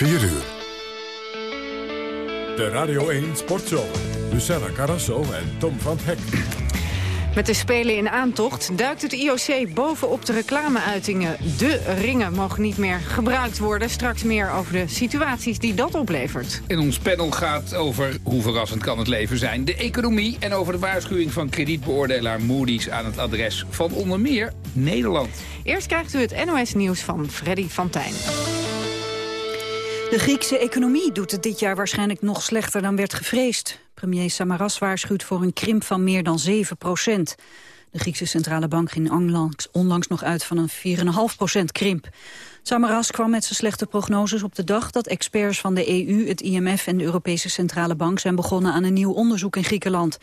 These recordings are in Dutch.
4 uur. De Radio 1 Sportshow. Luciana Carrasso en Tom van Hek. Met de Spelen in aantocht duikt het IOC bovenop de reclameuitingen. De ringen mogen niet meer gebruikt worden. Straks meer over de situaties die dat oplevert. In ons panel gaat over hoe verrassend kan het leven zijn, de economie... en over de waarschuwing van kredietbeoordelaar Moody's aan het adres van onder meer Nederland. Eerst krijgt u het NOS-nieuws van Freddy van Tijn. De Griekse economie doet het dit jaar waarschijnlijk nog slechter dan werd gevreesd. Premier Samaras waarschuwt voor een krimp van meer dan 7 procent. De Griekse centrale bank ging onlangs, nog uit van een 4,5 procent krimp. Samaras kwam met zijn slechte prognoses op de dag dat experts van de EU, het IMF en de Europese Centrale Bank zijn begonnen aan een nieuw onderzoek in Griekenland.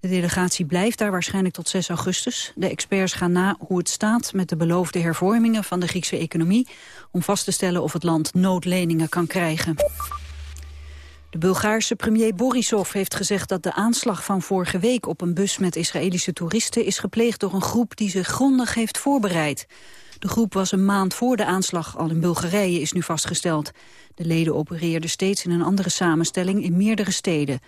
De delegatie blijft daar waarschijnlijk tot 6 augustus. De experts gaan na hoe het staat met de beloofde hervormingen van de Griekse economie... om vast te stellen of het land noodleningen kan krijgen. De Bulgaarse premier Borisov heeft gezegd dat de aanslag van vorige week op een bus met Israëlische toeristen is gepleegd door een groep die zich grondig heeft voorbereid. De groep was een maand voor de aanslag al in Bulgarije, is nu vastgesteld. De leden opereerden steeds in een andere samenstelling in meerdere steden.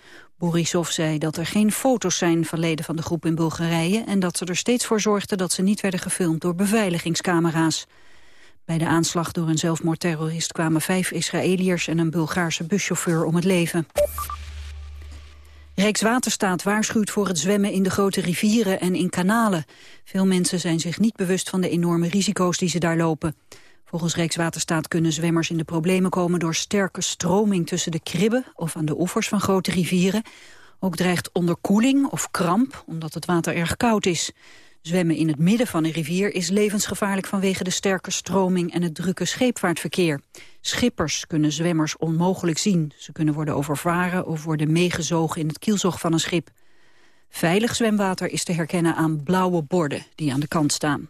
Borisov zei dat er geen foto's zijn van leden van de groep in Bulgarije... en dat ze er steeds voor zorgden dat ze niet werden gefilmd door beveiligingscamera's. Bij de aanslag door een zelfmoordterrorist kwamen vijf Israëliërs... en een Bulgaarse buschauffeur om het leven. Rijkswaterstaat waarschuwt voor het zwemmen in de grote rivieren en in kanalen. Veel mensen zijn zich niet bewust van de enorme risico's die ze daar lopen. Volgens Rijkswaterstaat kunnen zwemmers in de problemen komen... door sterke stroming tussen de kribben of aan de oevers van grote rivieren. Ook dreigt onderkoeling of kramp, omdat het water erg koud is. Zwemmen in het midden van een rivier is levensgevaarlijk vanwege de sterke stroming en het drukke scheepvaartverkeer. Schippers kunnen zwemmers onmogelijk zien. Ze kunnen worden overvaren of worden meegezogen in het kielzog van een schip. Veilig zwemwater is te herkennen aan blauwe borden die aan de kant staan.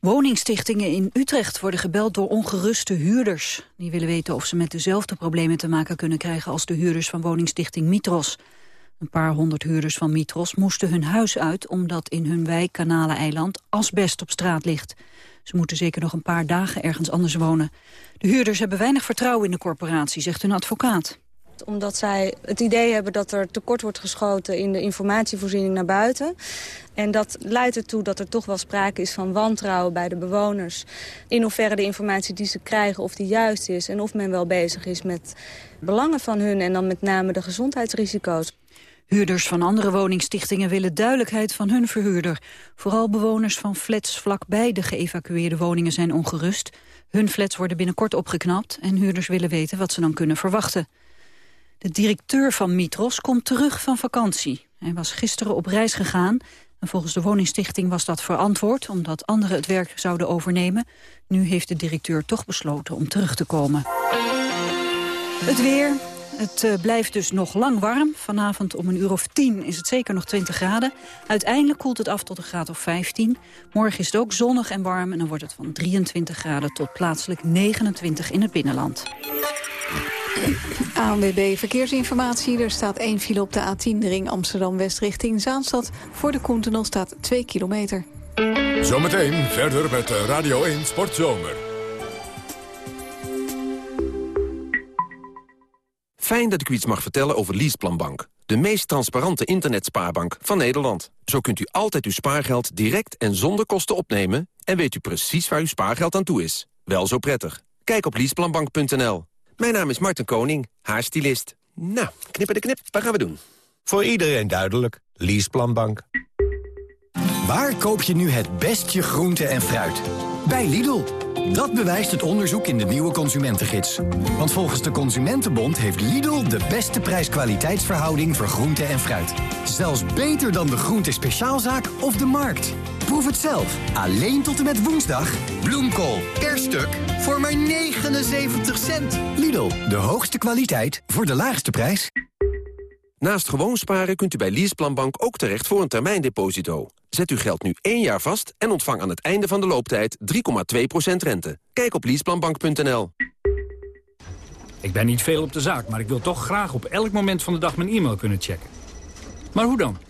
Woningstichtingen in Utrecht worden gebeld door ongeruste huurders. Die willen weten of ze met dezelfde problemen te maken kunnen krijgen... als de huurders van woningstichting Mitros. Een paar honderd huurders van Mitros moesten hun huis uit... omdat in hun wijk Kanaleneiland asbest op straat ligt. Ze moeten zeker nog een paar dagen ergens anders wonen. De huurders hebben weinig vertrouwen in de corporatie, zegt hun advocaat omdat zij het idee hebben dat er tekort wordt geschoten in de informatievoorziening naar buiten. En dat leidt ertoe dat er toch wel sprake is van wantrouwen bij de bewoners. In hoeverre de informatie die ze krijgen of die juist is... en of men wel bezig is met belangen van hun... en dan met name de gezondheidsrisico's. Huurders van andere woningstichtingen willen duidelijkheid van hun verhuurder. Vooral bewoners van flats vlakbij de geëvacueerde woningen zijn ongerust. Hun flats worden binnenkort opgeknapt en huurders willen weten wat ze dan kunnen verwachten. De directeur van Mitros komt terug van vakantie. Hij was gisteren op reis gegaan en volgens de woningstichting was dat verantwoord... omdat anderen het werk zouden overnemen. Nu heeft de directeur toch besloten om terug te komen. Het weer. Het uh, blijft dus nog lang warm. Vanavond om een uur of 10 is het zeker nog 20 graden. Uiteindelijk koelt het af tot een graad of 15. Morgen is het ook zonnig en warm en dan wordt het van 23 graden tot plaatselijk 29 in het binnenland. ANWB Verkeersinformatie. Er staat één file op de A10, de ring Amsterdam-West richting Zaanstad. Voor de Koentenol staat 2 kilometer. Zometeen verder met Radio 1 Sportzomer. Fijn dat ik u iets mag vertellen over Leaseplanbank. De meest transparante internetspaarbank van Nederland. Zo kunt u altijd uw spaargeld direct en zonder kosten opnemen... en weet u precies waar uw spaargeld aan toe is. Wel zo prettig. Kijk op leaseplanbank.nl. Mijn naam is Martin Koning, haarstylist. Nou, knippen de knip, wat gaan we doen? Voor iedereen duidelijk. Leaseplanbank. Waar koop je nu het beste groente en fruit? Bij Lidl. Dat bewijst het onderzoek in de nieuwe consumentengids. Want volgens de Consumentenbond heeft Lidl de beste prijs-kwaliteitsverhouding voor groente en fruit. Zelfs beter dan de groente speciaalzaak of de markt. Proef het zelf. Alleen tot en met woensdag. Bloemkool per stuk voor maar 79 cent. Lidl, de hoogste kwaliteit voor de laagste prijs. Naast gewoon sparen kunt u bij Leaseplanbank ook terecht voor een termijndeposito. Zet uw geld nu één jaar vast en ontvang aan het einde van de looptijd 3,2% rente. Kijk op leaseplanbank.nl. Ik ben niet veel op de zaak, maar ik wil toch graag op elk moment van de dag mijn e-mail kunnen checken. Maar hoe dan?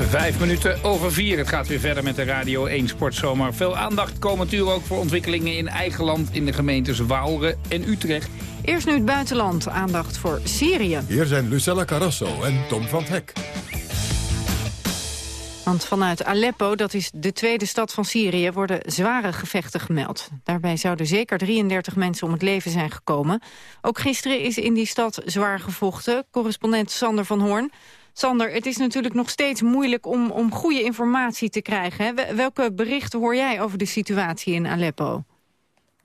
Vijf minuten over vier. Het gaat weer verder met de Radio 1 Sportzomer. Veel aandacht komen natuurlijk ook voor ontwikkelingen in eigen land... in de gemeentes Waalre en Utrecht. Eerst nu het buitenland. Aandacht voor Syrië. Hier zijn Lucella Carrasso en Tom van Hek. Want vanuit Aleppo, dat is de tweede stad van Syrië, worden zware gevechten gemeld. Daarbij zouden zeker 33 mensen om het leven zijn gekomen. Ook gisteren is in die stad zwaar gevochten. Correspondent Sander van Hoorn. Sander, het is natuurlijk nog steeds moeilijk om, om goede informatie te krijgen. Hè? Welke berichten hoor jij over de situatie in Aleppo?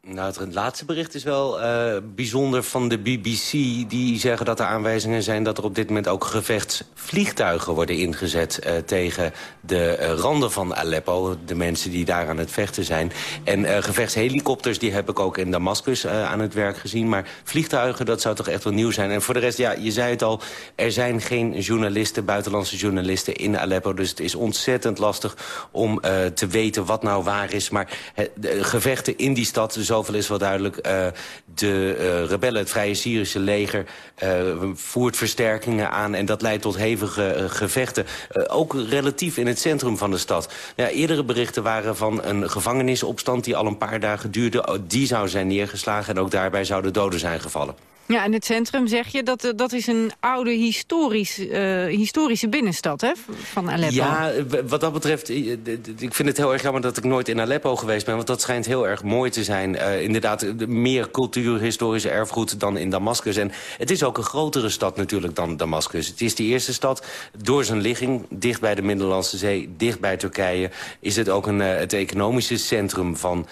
Nou, het laatste bericht is wel uh, bijzonder van de BBC. Die zeggen dat er aanwijzingen zijn dat er op dit moment ook gevechtsvliegtuigen worden ingezet uh, tegen de uh, randen van Aleppo. De mensen die daar aan het vechten zijn. En gevechtshelikopters die heb ik ook in Damascus aan het werk gezien. Maar vliegtuigen, dat zou toch echt wel nieuw zijn. En voor de rest, ja, je zei het al, er zijn geen journalisten, buitenlandse journalisten in Aleppo. Dus het is ontzettend lastig om te weten wat nou waar is. Maar de gevechten in die stad zoveel is wel duidelijk. Uh, de uh, rebellen, het Vrije Syrische leger, uh, voert versterkingen aan... en dat leidt tot hevige gevechten. ook relatief in het centrum van de stad. Eerdere berichten waren van een gevangenisopstand... die al een paar dagen duurde. Die zou zijn neergeslagen en ook daarbij zouden doden zijn gevallen. Ja, en het centrum zeg je, dat, eh, dat is een oude uh, historische binnenstad hè, van Aleppo. Ja, wat dat betreft, eh, ik vind het heel erg jammer dat ik nooit in Aleppo geweest ben. Want dat schijnt heel erg mooi te zijn. Inderdaad, meer cultuurhistorische erfgoed dan in Damascus. En het is ook een grotere stad natuurlijk dan Damascus. Het is de eerste stad, door zijn ligging, dicht bij de Middellandse Zee, dicht bij Turkije... is het ook een, het economische centrum van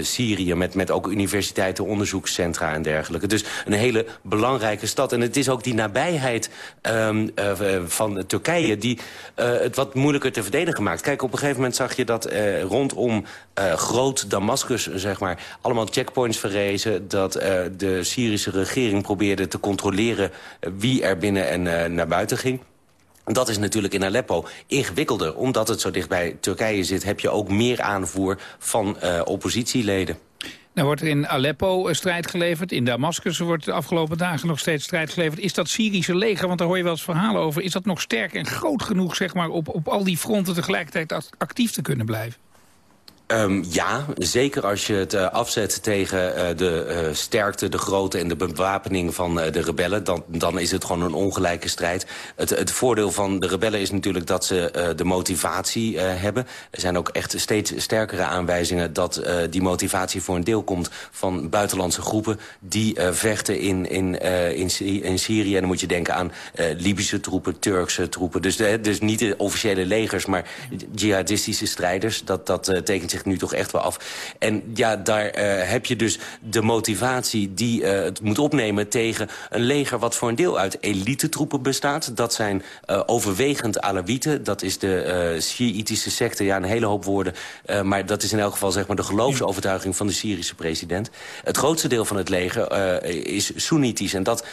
Syrië... Met, met ook universiteiten, onderzoekscentra en dergelijke. Dus een hele belangrijke stad. En het is ook die nabijheid um, uh, van Turkije... die uh, het wat moeilijker te verdedigen maakt. Kijk, op een gegeven moment zag je dat uh, rondom groot Damascus... zeg maar, allemaal checkpoints verrezen... dat de Syrische regering probeerde te controleren... wie er binnen en naar buiten ging. Dat is natuurlijk in Aleppo ingewikkelder. Omdat het zo dicht bij Turkije zit... heb je ook meer aanvoer van oppositieleden. Nou wordt er in Aleppo strijd geleverd. In Damascus wordt de afgelopen dagen nog steeds strijd geleverd. Is dat Syrische leger, want daar hoor je wel eens verhalen over... is dat nog sterk en groot genoeg zeg maar, op, op al die fronten tegelijkertijd actief te kunnen blijven? Um, ja, zeker als je het uh, afzet tegen uh, de uh, sterkte, de grootte en de bewapening van de rebellen... Dan, dan is het gewoon een ongelijke strijd. Het, het voordeel van de rebellen is natuurlijk dat ze de motivatie hebben. Er zijn ook echt steeds sterkere aanwijzingen dat die motivatie voor een deel komt... van buitenlandse groepen die vechten in, in, in, in, Syrië. En dan moet je denken aan Libische troepen, Turkse troepen. Dus, dus niet de officiële legers, maar jihadistische strijders. Dat, dat tekent zich nu toch echt wel af. En ja, daar uh, heb je dus de motivatie die uh, het moet opnemen tegen een leger... wat voor een deel uit elite-troepen bestaat. Dat zijn uh, overwegend Alawieten. Dat is de Shiïtische secte. Ja, een hele hoop woorden. Maar dat is in elk geval zeg maar, de geloofsovertuiging van de Syrische president. Het grootste deel van het leger is Soenitisch. En dat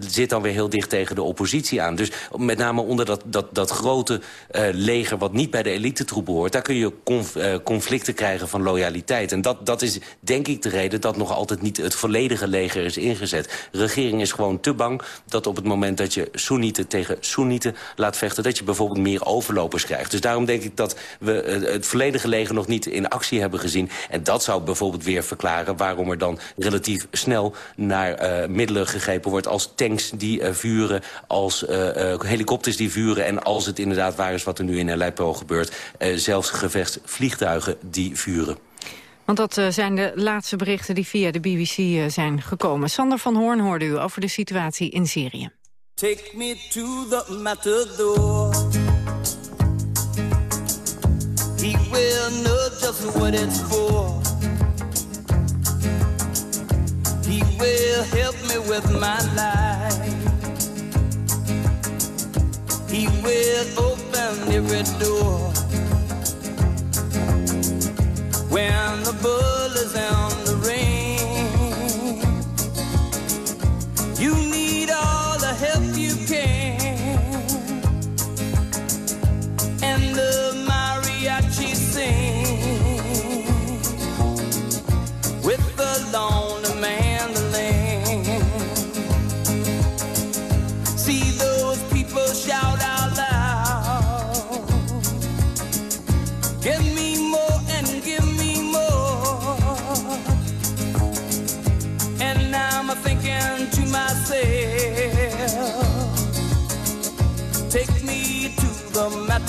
zit dan weer heel dicht tegen de oppositie aan. Dus met name onder dat, dat, dat grote leger wat niet bij de elite-troepen hoort... daar kun je conf, uh, te krijgen van loyaliteit. En dat, dat is denk ik de reden dat nog altijd niet het volledige leger is ingezet. Regering is gewoon te bang dat op het moment dat je Soenieten tegen Soenieten laat vechten... dat je bijvoorbeeld meer overlopers krijgt. Dus daarom denk ik dat we het volledige leger nog niet in actie hebben gezien. En dat zou bijvoorbeeld weer verklaren waarom er dan relatief snel naar uh, middelen gegrepen wordt... als tanks die uh, vuren, als uh, helikopters die vuren... en als het inderdaad waar is wat er nu in Aleppo gebeurt... zelfs gevechtsvliegtuigen die vuren. Want dat uh, zijn de laatste berichten die via de BBC uh, zijn gekomen. Sander van Hoorn hoorde u over de situatie in Syrië. Take me to the matador. He will know just what it's for. He will help me with my life. He will open every door. When the bull is and the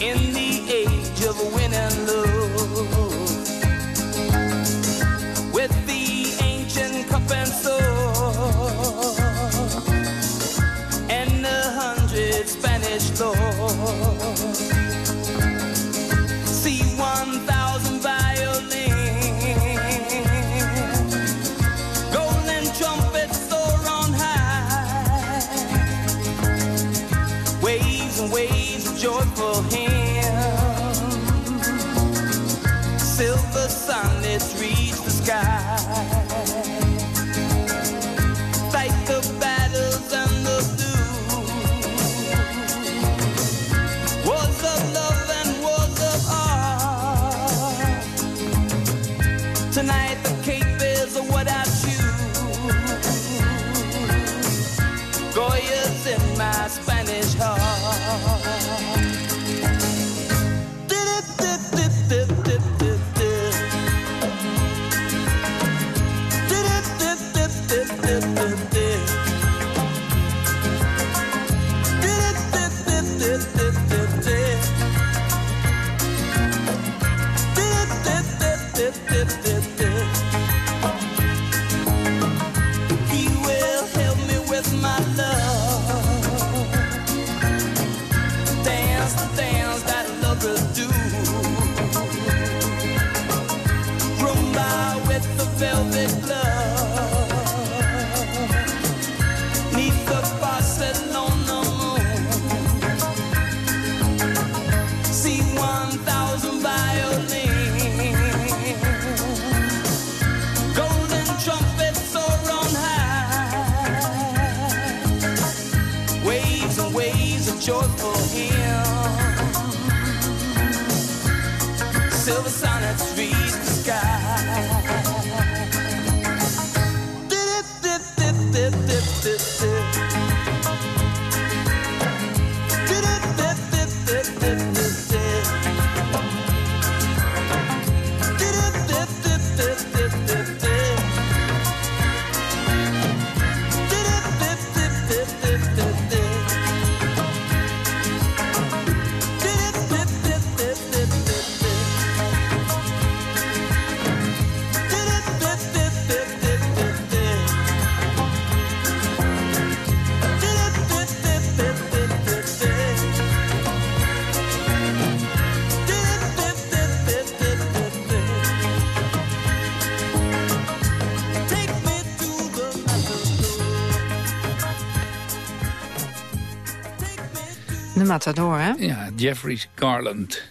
in the age of winning love sky. De Matador, hè? Ja, Jeffrey Garland.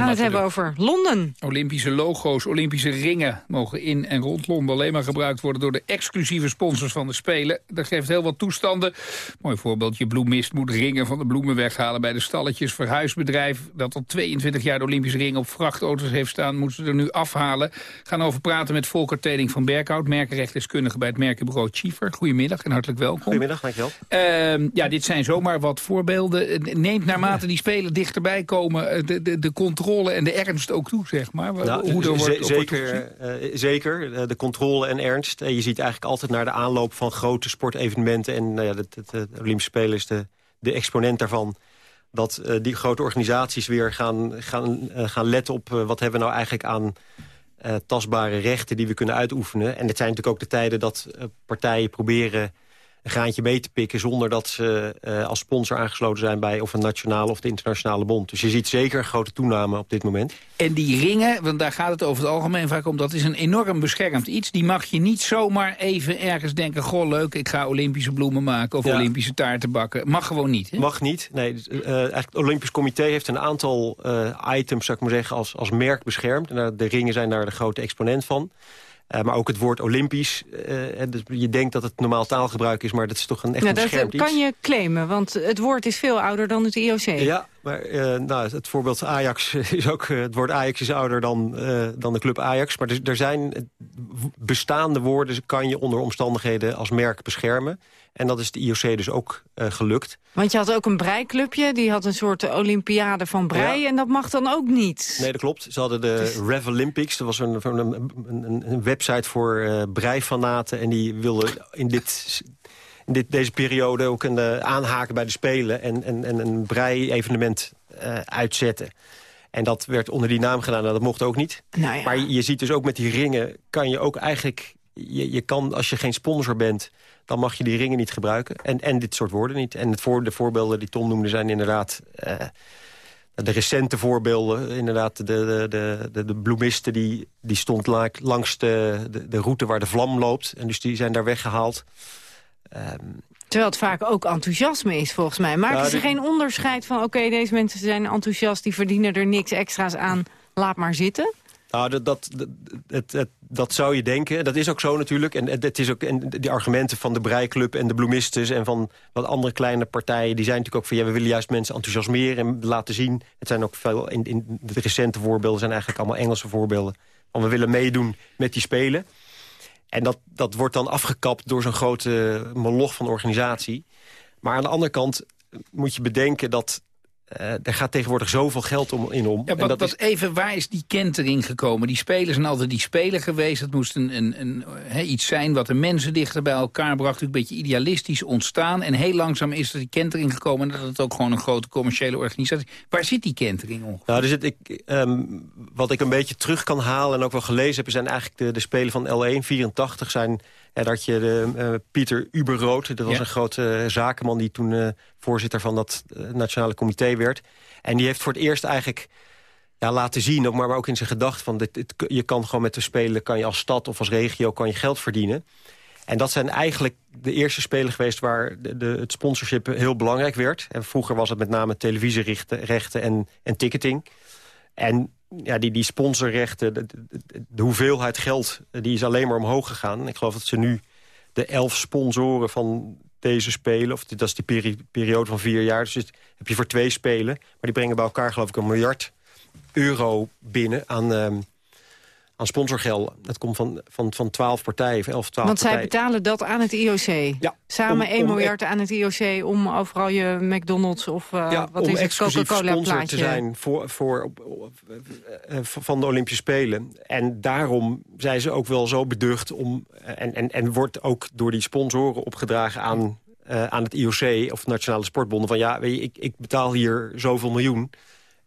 We gaan het hebben over Londen. Olympische logo's, Olympische ringen mogen in en rond Londen alleen maar gebruikt worden door de exclusieve sponsors van de Spelen. Dat geeft heel wat toestanden. Mooi voorbeeld, je bloemist moet ringen van de bloemen weghalen bij de stalletjes. Verhuisbedrijf dat al 22 jaar de Olympische ringen op vrachtauto's heeft staan, moeten ze er nu afhalen. Gaan over praten met Volker Teding van Berkhout, merkenrechtdeskundige bij het merkenbureau Schiefer. Goedemiddag en hartelijk welkom. Goedemiddag, dankjewel. Uh, ja, dit zijn zomaar wat voorbeelden. Neemt naarmate die Spelen dichterbij komen eh, de, de, de controle en de ernst ook toe, zeg maar? Nou, Hoe wordt, zeker, uh, zeker, de controle en ernst. je ziet eigenlijk altijd naar de aanloop van grote sportevenementen... en uh, de, de, de, Olympische Spelen is de, de exponent daarvan... dat uh, die grote organisaties weer gaan, gaan, gaan letten op... wat hebben we nou eigenlijk aan eh, tastbare rechten die we kunnen uitoefenen. En het zijn natuurlijk ook de tijden dat eh, partijen proberen een graantje mee te pikken... zonder dat ze uh, als sponsor aangesloten zijn bij of een nationale of de internationale bond. Dus je ziet zeker een grote toename op dit moment. En die ringen, want daar gaat het over het algemeen vaak om... dat is een enorm beschermd iets. Die mag je niet zomaar even ergens denken... goh, leuk, ik ga Olympische bloemen maken of Ja. Olympische taarten bakken. Mag gewoon niet, hè? Mag niet. Nee, dus, eh, eigenlijk het Olympisch Comité heeft een aantal eh, items, zou ik maar zeggen, als, als merk beschermd. En de ringen zijn daar de grote exponent van. Eh, maar ook het woord Olympisch. eh, dus je denkt dat het normaal taalgebruik is, maar dat is toch een echt Nou, een dat beschermd kan je claimen, want het woord is veel ouder dan het IOC. Ja, maar eh, nou, het voorbeeld Ajax is ook... het woord Ajax is ouder dan, dan de club Ajax. Maar er, er zijn bestaande woorden... kan je onder omstandigheden als merk beschermen. En dat is de IOC dus ook eh, gelukt. Want je had ook een breiklubje, die had een soort Olympiade van brei... Ja. en dat mag dan ook niet. Nee, dat klopt. Ze hadden de Rev Olympics. Dat was een, een, een, een- website voor eh breifanaten. En die wilden in, dit, deze periode ook een, eh, aanhaken bij de Spelen... en, en, en een brei-evenement uitzetten. En dat werd onder die naam gedaan. Nou, dat mocht ook niet. Nou ja. Maar je, je ziet dus ook met die ringen... kan je ook eigenlijk... Je, je kan, als je geen sponsor bent... dan mag je die ringen niet gebruiken. En, en dit soort woorden niet. En het voor, de voorbeelden die Tom noemde zijn inderdaad... eh, de recente voorbeelden, inderdaad, de, de, de, de, bloemisten... die, die stond la- langs de, de, de route waar de vlam loopt. En dus die zijn daar weggehaald. Ehm, Terwijl het vaak ook enthousiasme is, volgens mij. Maken Ja, ze geen onderscheid van... oké, deze mensen zijn enthousiast, die verdienen er niks extra's aan... laat maar zitten? Nou, dat, dat, het, het- dat zou je denken. Dat is ook zo natuurlijk. En het, is ook, en die argumenten van de Breiklub en de Bloemistes... en van wat andere kleine partijen... die zijn natuurlijk ook van... ja, we willen juist mensen enthousiasmeren en laten zien. Het zijn ook veel... In, in de recente voorbeelden zijn eigenlijk allemaal Engelse voorbeelden. Want we willen meedoen met die Spelen. En dat, dat wordt dan afgekapt door zo'n grote moloch van organisatie. Maar aan de andere kant moet je bedenken dat... eh, er gaat tegenwoordig zoveel geld om, in om. Ja, en dat is, even, waar is die kentering gekomen? Die spelers zijn altijd die speler geweest. Het moest een, een, iets zijn wat de mensen dichter bij elkaar bracht. Een beetje idealistisch ontstaan. En heel langzaam is er die kentering gekomen. En dat het ook gewoon een grote commerciële organisatie Waar zit die kentering ongeveer? Nou, zit, ik, ehm, wat ik een beetje terug kan halen en ook wel gelezen heb... zijn eigenlijk de, de spelen van L1, 84 zijn... Ja, dat je de, eh, Pieter Uberrood, dat was Ja. een grote eh, zakenman... die toen eh, voorzitter van dat nationale comité werd. En die heeft voor het eerst eigenlijk ja, laten zien, ook maar, maar ook in zijn gedachten... van dit, dit- je kan gewoon met de spelen, kan je als stad of als regio kan je geld verdienen. En dat zijn eigenlijk de eerste spelen geweest waar de, de, het sponsorship heel belangrijk werd. En vroeger was het met name televisierechten en, en ticketing. En ja, die, die sponsorrechten, de, hoeveelheid geld, eh, die is alleen maar omhoog gegaan. Ik geloof dat ze nu de elf sponsoren van deze spelen... of dat is die peri- periode van vier jaar, dus heb je voor twee spelen... maar die brengen bij elkaar geloof ik een miljard euro binnen aan, ehm aan sponsorgelden. Dat komt van, van, van 12 partijen, of 11, 12 Want zij partijen. betalen dat aan het IOC. Ja, Samen om- 1 om- miljard aan het IOC om overal je McDonald's of uh, ja, wat is het, Coca-Cola sponsor plaatje. te zijn voor, voor, eh, eh, van de Olympische Spelen. En daarom zijn ze ook wel zo beducht om... En, en, en wordt ook door die sponsoren opgedragen aan, aan het IOC... of Nationale Sportbonden van ja, weet je, ik, ik betaal hier zoveel miljoen.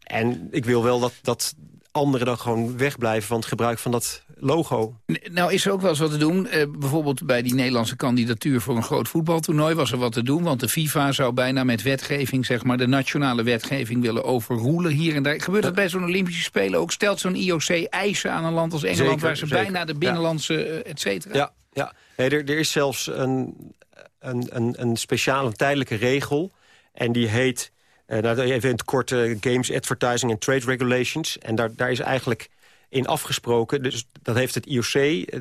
En ik wil wel dat, dat anderen dan gewoon wegblijven van het gebruik van dat logo. Nou is er ook wel eens wat te doen. Eh, bijvoorbeeld bij die Nederlandse kandidatuur voor een groot voetbaltoernooi was er wat te doen. Want de FIFA zou bijna met wetgeving, zeg maar, de nationale wetgeving willen overroelen hier en daar. Gebeurt dat bij zo'n Olympische Spelen ook? Stelt zo'n IOC eisen aan een land als Engeland Zeker, waar ze zeker. bijna de binnenlandse, eh, et cetera? Ja, ja. Nee, er, er is zelfs een, een, een, een speciale een tijdelijke regel. En die heet, nou, even in het kort, eh, Games Advertising and Trade Regulations. En daar, daar is eigenlijk in afgesproken, dus dat heeft het IOC,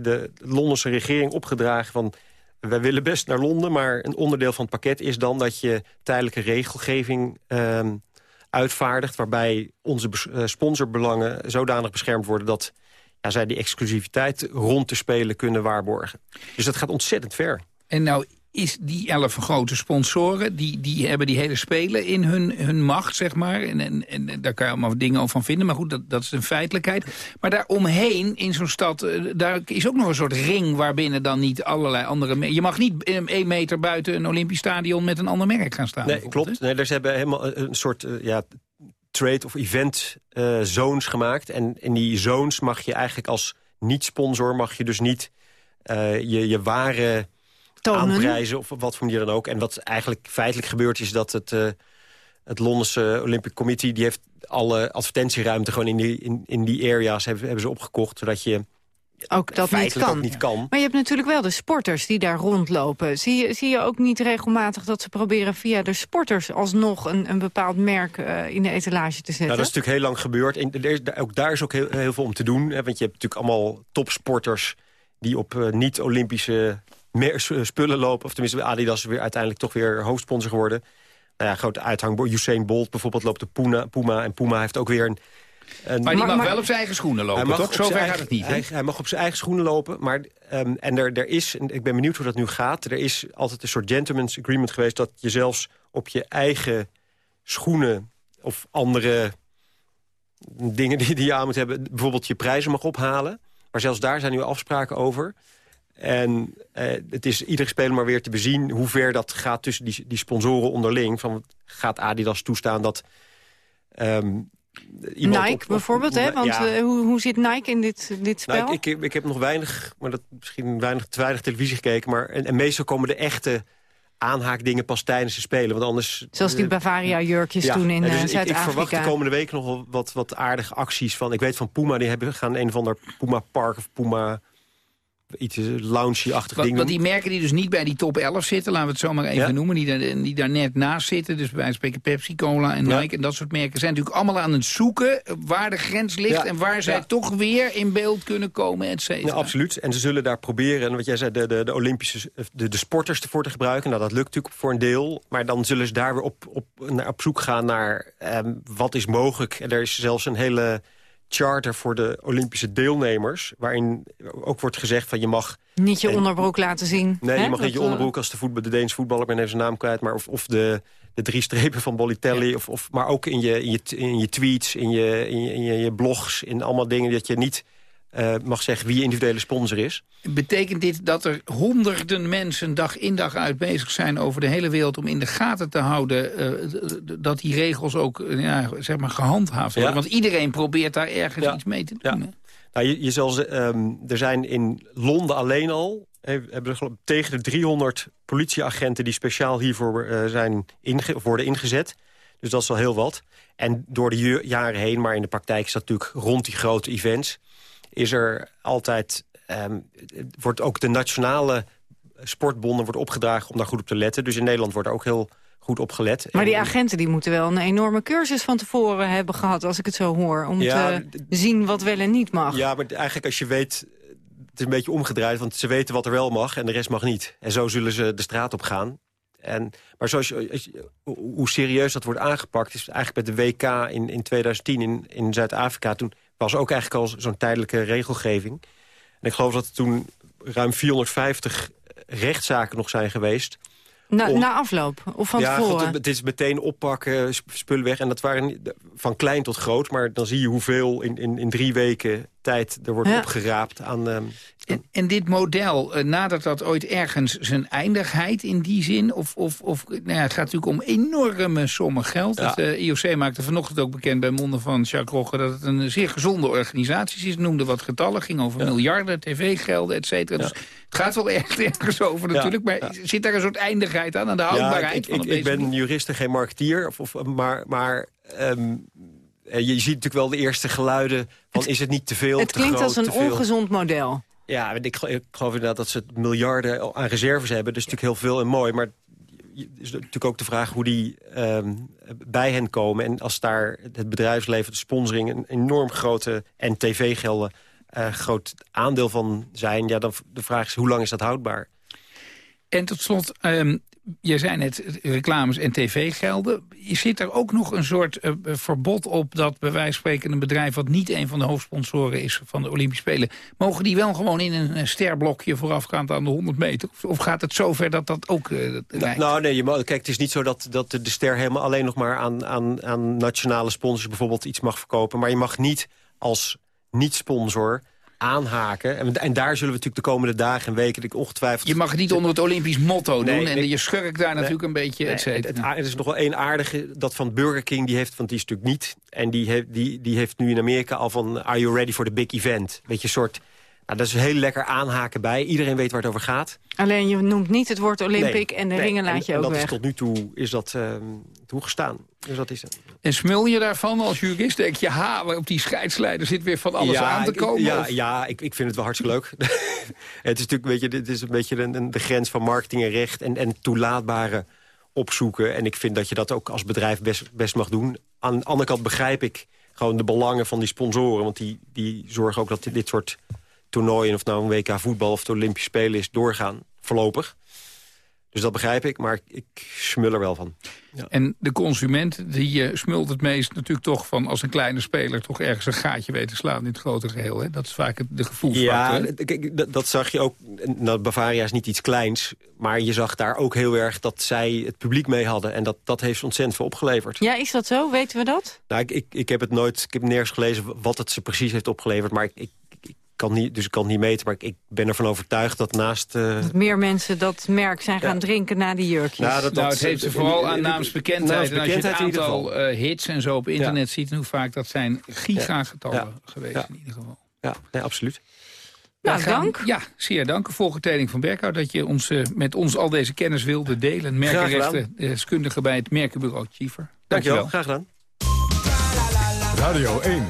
de Londense regering, opgedragen van... wij willen best naar Londen, maar een onderdeel van het pakket is dan... dat je tijdelijke regelgeving ehm, uitvaardigt... waarbij onze eh, sponsorbelangen zodanig beschermd worden... dat ja, zij die exclusiviteit rond te spelen kunnen waarborgen. Dus dat gaat ontzettend ver. En nou is die elf grote sponsoren, die, die hebben die hele spelen in hun, hun macht, zeg maar. En, en, en daar kan je allemaal dingen over van vinden, maar goed, dat, dat is een feitelijkheid. Maar daaromheen, in zo'n stad, eh, daar is ook nog een soort ring... waarbinnen dan niet allerlei andere... Je mag niet eh, één meter buiten een Olympisch stadion met een ander merk gaan staan. Nee, klopt. Nee, ze hebben helemaal een soort eh, ja, trade- of event eh, zones gemaakt. En in die zones mag je eigenlijk als niet-sponsor mag je dus niet je, je ware Tonen. aanprijzen... of wat voor manier dan ook. En wat eigenlijk feitelijk gebeurt is dat het, eh, het Londense Olympic Committee... die heeft alle advertentieruimte gewoon in die, in, in die areas hebben, hebben ze opgekocht... zodat je ook dat niet feitelijk kan. ook niet kan. Maar je hebt natuurlijk wel de sporters die daar rondlopen. Zie je, zie je ook niet regelmatig dat ze proberen via de sporters... alsnog een, een bepaald merk eh, in de etalage te zetten? Nou, dat is natuurlijk heel lang gebeurd. En er is, ook daar is ook heel, heel veel om te doen. Hè, want je hebt natuurlijk allemaal topsporters... die op eh, niet-Olympische mer- s- spullen lopen. Of tenminste, Adidas is weer uiteindelijk toch weer hoofdsponsor geworden. Nou ja, grote uithangbord. Usain Bolt bijvoorbeeld loopt de Puma. Puma en Puma heeft ook weer een... een Maar die mag wel op zijn eigen schoenen lopen, toch? op Zover gaat het niet, hè? Hij, hij mag op zijn eigen schoenen lopen. Maar, ehm, en er, er is, en ik ben benieuwd hoe dat nu gaat... er is altijd een soort gentleman's agreement geweest... dat je zelfs op je eigen schoenen of andere dingen die, die je aan moet hebben... bijvoorbeeld je prijzen mag ophalen. Maar zelfs daar zijn nu afspraken over. En eh, het is iedere speler maar weer te bezien... hoe ver dat gaat tussen die, die sponsoren onderling. Van, gaat Adidas toestaan dat... ehm, Nike op- op- bijvoorbeeld, hè? Want Ja. eh, hoe, hoe zit Nike in dit, dit spel? Nou, ik, ik, ik heb nog weinig, maar dat misschien weinig, te weinig televisie gekeken. Maar, en, en meestal komen de echte aanhaakdingen pas tijdens de Spelen. Want anders, Zoals die eh, Bavaria-jurkjes ja, toen in dus eh, ik- Ik, verwacht de Zuid-Afrika. komende week nog wel wat, wat aardige acties van. Ik weet van Puma, die hebben gaan een of ander Puma Park of Puma iets eh, loungy-achtig Want, ding want doen. die merken die dus niet bij die top 11 zitten, laten we het zo maar even Ja. noemen, die daar, die daar net naast zitten, dus van spreken Pepsi, Cola en Ja. Nike en dat soort merken, zijn natuurlijk allemaal aan het zoeken waar de grens ligt Ja. en waar zij toch weer in beeld kunnen komen, et cetera. Ja, absoluut. En ze zullen daar proberen, en wat jij zei, de, de, de Olympische de, de sporters ervoor te gebruiken. Nou, dat lukt natuurlijk voor een deel. Maar dan zullen ze daar weer op, op, naar, op zoek gaan naar ehm, wat is mogelijk. En er is zelfs een hele charter voor de Olympische deelnemers... waarin ook wordt gezegd van je mag... Niet je en- onderbroek laten zien. Nee, hè? je mag niet je eh, onderbroek als de, voetbal, de Deense voetballer... ik ben even zijn naam kwijt, maar of, of de, de drie strepen van Bolitelli... Of, of, maar ook in je, in, je, in je tweets, in je, in, je, in je blogs... in allemaal dingen dat je niet eh, mag zeggen wie je individuele sponsor is. Betekent dit dat er honderden mensen dag in dag uit bezig zijn over de hele wereld om in de gaten te houden eh, dat die regels ook eh, ja, zeg maar gehandhaafd worden? Ja. Want iedereen probeert daar ergens Ja. iets mee te doen. Hè? Nou, je, je zal ehm, er zijn in Londen alleen al... he- hebben er tegen de 300 politieagenten... die speciaal hiervoor zijn inge- worden ingezet. Dus dat is al heel wat. En door de jaren heen, maar in de praktijk is dat natuurlijk rond die grote events... is er altijd... ehm, wordt ook de nationale sportbonden wordt opgedragen om daar goed op te letten. Dus in Nederland wordt er ook heel goed op gelet. Maar die En- agenten die moeten wel een enorme cursus van tevoren hebben gehad... als ik het zo hoor, om Ja, te zien wat wel en niet mag. Ja, maar eigenlijk als je weet... Het is een beetje omgedraaid, want ze weten wat er wel mag... en de rest mag niet. En zo zullen ze de straat op gaan. En, maar zoals je, hoe serieus dat wordt aangepakt... is eigenlijk met de WK in, in 2010 in, in Zuid-Afrika... toen was ook eigenlijk al zo'n tijdelijke regelgeving. En ik geloof dat er toen ruim 450 rechtszaken nog zijn geweest... Na, om- na afloop, of van ja, tevoren. God, het is meteen oppakken, sp- spullen weg. En dat waren van klein tot groot. Maar dan zie je hoeveel in, in, in drie weken tijd er wordt Ja. opgeraapt aan... ehm, En, en dit model, eh, nadert dat ooit ergens zijn eindigheid in die zin? Of, of, of nou ja, het gaat natuurlijk om enorme sommen geld. Ja. Het eh, IOC maakte vanochtend ook bekend bij monden van Jacques Rogge... dat het een zeer gezonde organisatie is. Noemde wat getallen, ging over miljarden, tv-gelden, et cetera. Dus het gaat wel echt ergens over natuurlijk. Maar zit daar een soort eindigheid aan, aan de houdbaarheid ik, van ik, ben jurist en geen marketeer. Of, of, maar maar ehm, eh, je ziet natuurlijk wel de eerste geluiden van is het niet te veel, het te klinkt groot, als een ongezond model. Ja, ik, ik geloof inderdaad dat ze miljarden aan reserves hebben. Dat is natuurlijk heel veel en mooi. Maar is natuurlijk ook de vraag hoe die ehm, bij hen komen. En als daar het bedrijfsleven, de sponsoring... een enorm grote en tv-gelden eh, groot aandeel van zijn... Ja, dan de vraag is hoe lang is dat houdbaar? En tot slot, ehm je zei net reclames en tv-gelden. Zit er ook nog een soort eh, verbod op dat bij wijze van spreken een bedrijf... wat niet een van de hoofdsponsoren is van de Olympische Spelen... mogen die wel gewoon in een, sterblokje voorafgaand aan de 100 meter? Of, of gaat het zover dat dat ook eh, dat lijkt? Nou, nee, je kijk, het is niet zo dat, dat de ster helemaal alleen nog maar aan, aan, aan nationale sponsors bijvoorbeeld iets mag verkopen. Maar je mag niet als niet-sponsor aanhaken. En, en daar zullen we natuurlijk de komende dagen en weken ik, ongetwijfeld... Je mag het niet onder het Olympisch motto Nee, doen... en nee. je schurkt daar natuurlijk een beetje, et het, cetera. het, er is nog wel één aardige, dat van Burger King, die heeft, want die is natuurlijk niet. En die heeft, die, die heeft nu in Amerika al van, are you ready for the big event? Weet je, soort, Nou, dat is heel lekker aanhaken bij. Iedereen weet waar het over gaat. Alleen je noemt niet het woord Olympic Nee, en de nee. ringen laat je en ook dat weg. Is tot nu toe is dat ehm, toegestaan. Dus dat is het. En smul je daarvan als jurist? Denk je, ha, op die scheidsleider zit weer van alles aan te ik- komen? Ja, of- ja ik, ik vind het wel hartstikke leuk. het is natuurlijk een beetje, dit is een beetje een, een- de grens van marketing en recht... en, en toelaatbare opzoeken. En ik vind dat je dat ook als bedrijf best, best mag doen. Aan de andere kant begrijp ik gewoon de belangen van die sponsoren. Want die, die zorgen ook dat dit soort toernooien... of nou een WK voetbal of de Olympische Spelen is, doorgaan. Voorlopig. Dus dat begrijp ik, maar ik, smul er wel van. En de consument die eh, smult het meest natuurlijk toch van... als een kleine speler toch ergens een gaatje weet te slaan in het grote geheel. Hè? Dat is vaak het, de gevoelsfactor. Ja, kijk, dat, dat zag je ook. Nou, Bavaria is niet iets kleins. Maar je zag daar ook heel erg dat zij het publiek mee hadden. En dat, dat heeft ontzettend veel opgeleverd. Ja, is dat zo? Weten we dat? Nou, ik, ik, ik heb het nooit, ik heb nergens gelezen wat het ze precies heeft opgeleverd. Maar ik kan niet, dus ik kan het niet meten. Maar ik, ik ben ervan overtuigd dat naast... eh, Dat meer mensen dat merk zijn gaan drinken na die jurkjes. Nou, dat- Nou, het heeft ze vooral aan naamsbekendheid. En als je het naamsbekendheid in ieder aantal geval. eh, hits en zo op internet ziet... en hoe vaak dat zijn gigagetallen Ja. geweest Ja. in ieder geval. ja, nee, absoluut. Nou, gaan- dank. Ja, zeer dank. Volger Teling van Berkhout dat je ons, eh, met ons al deze kennis wilde delen. Merkenrechten, deskundige bij het merkenbureau Chiefer. Dankjewel, graag gedaan. Radio 1.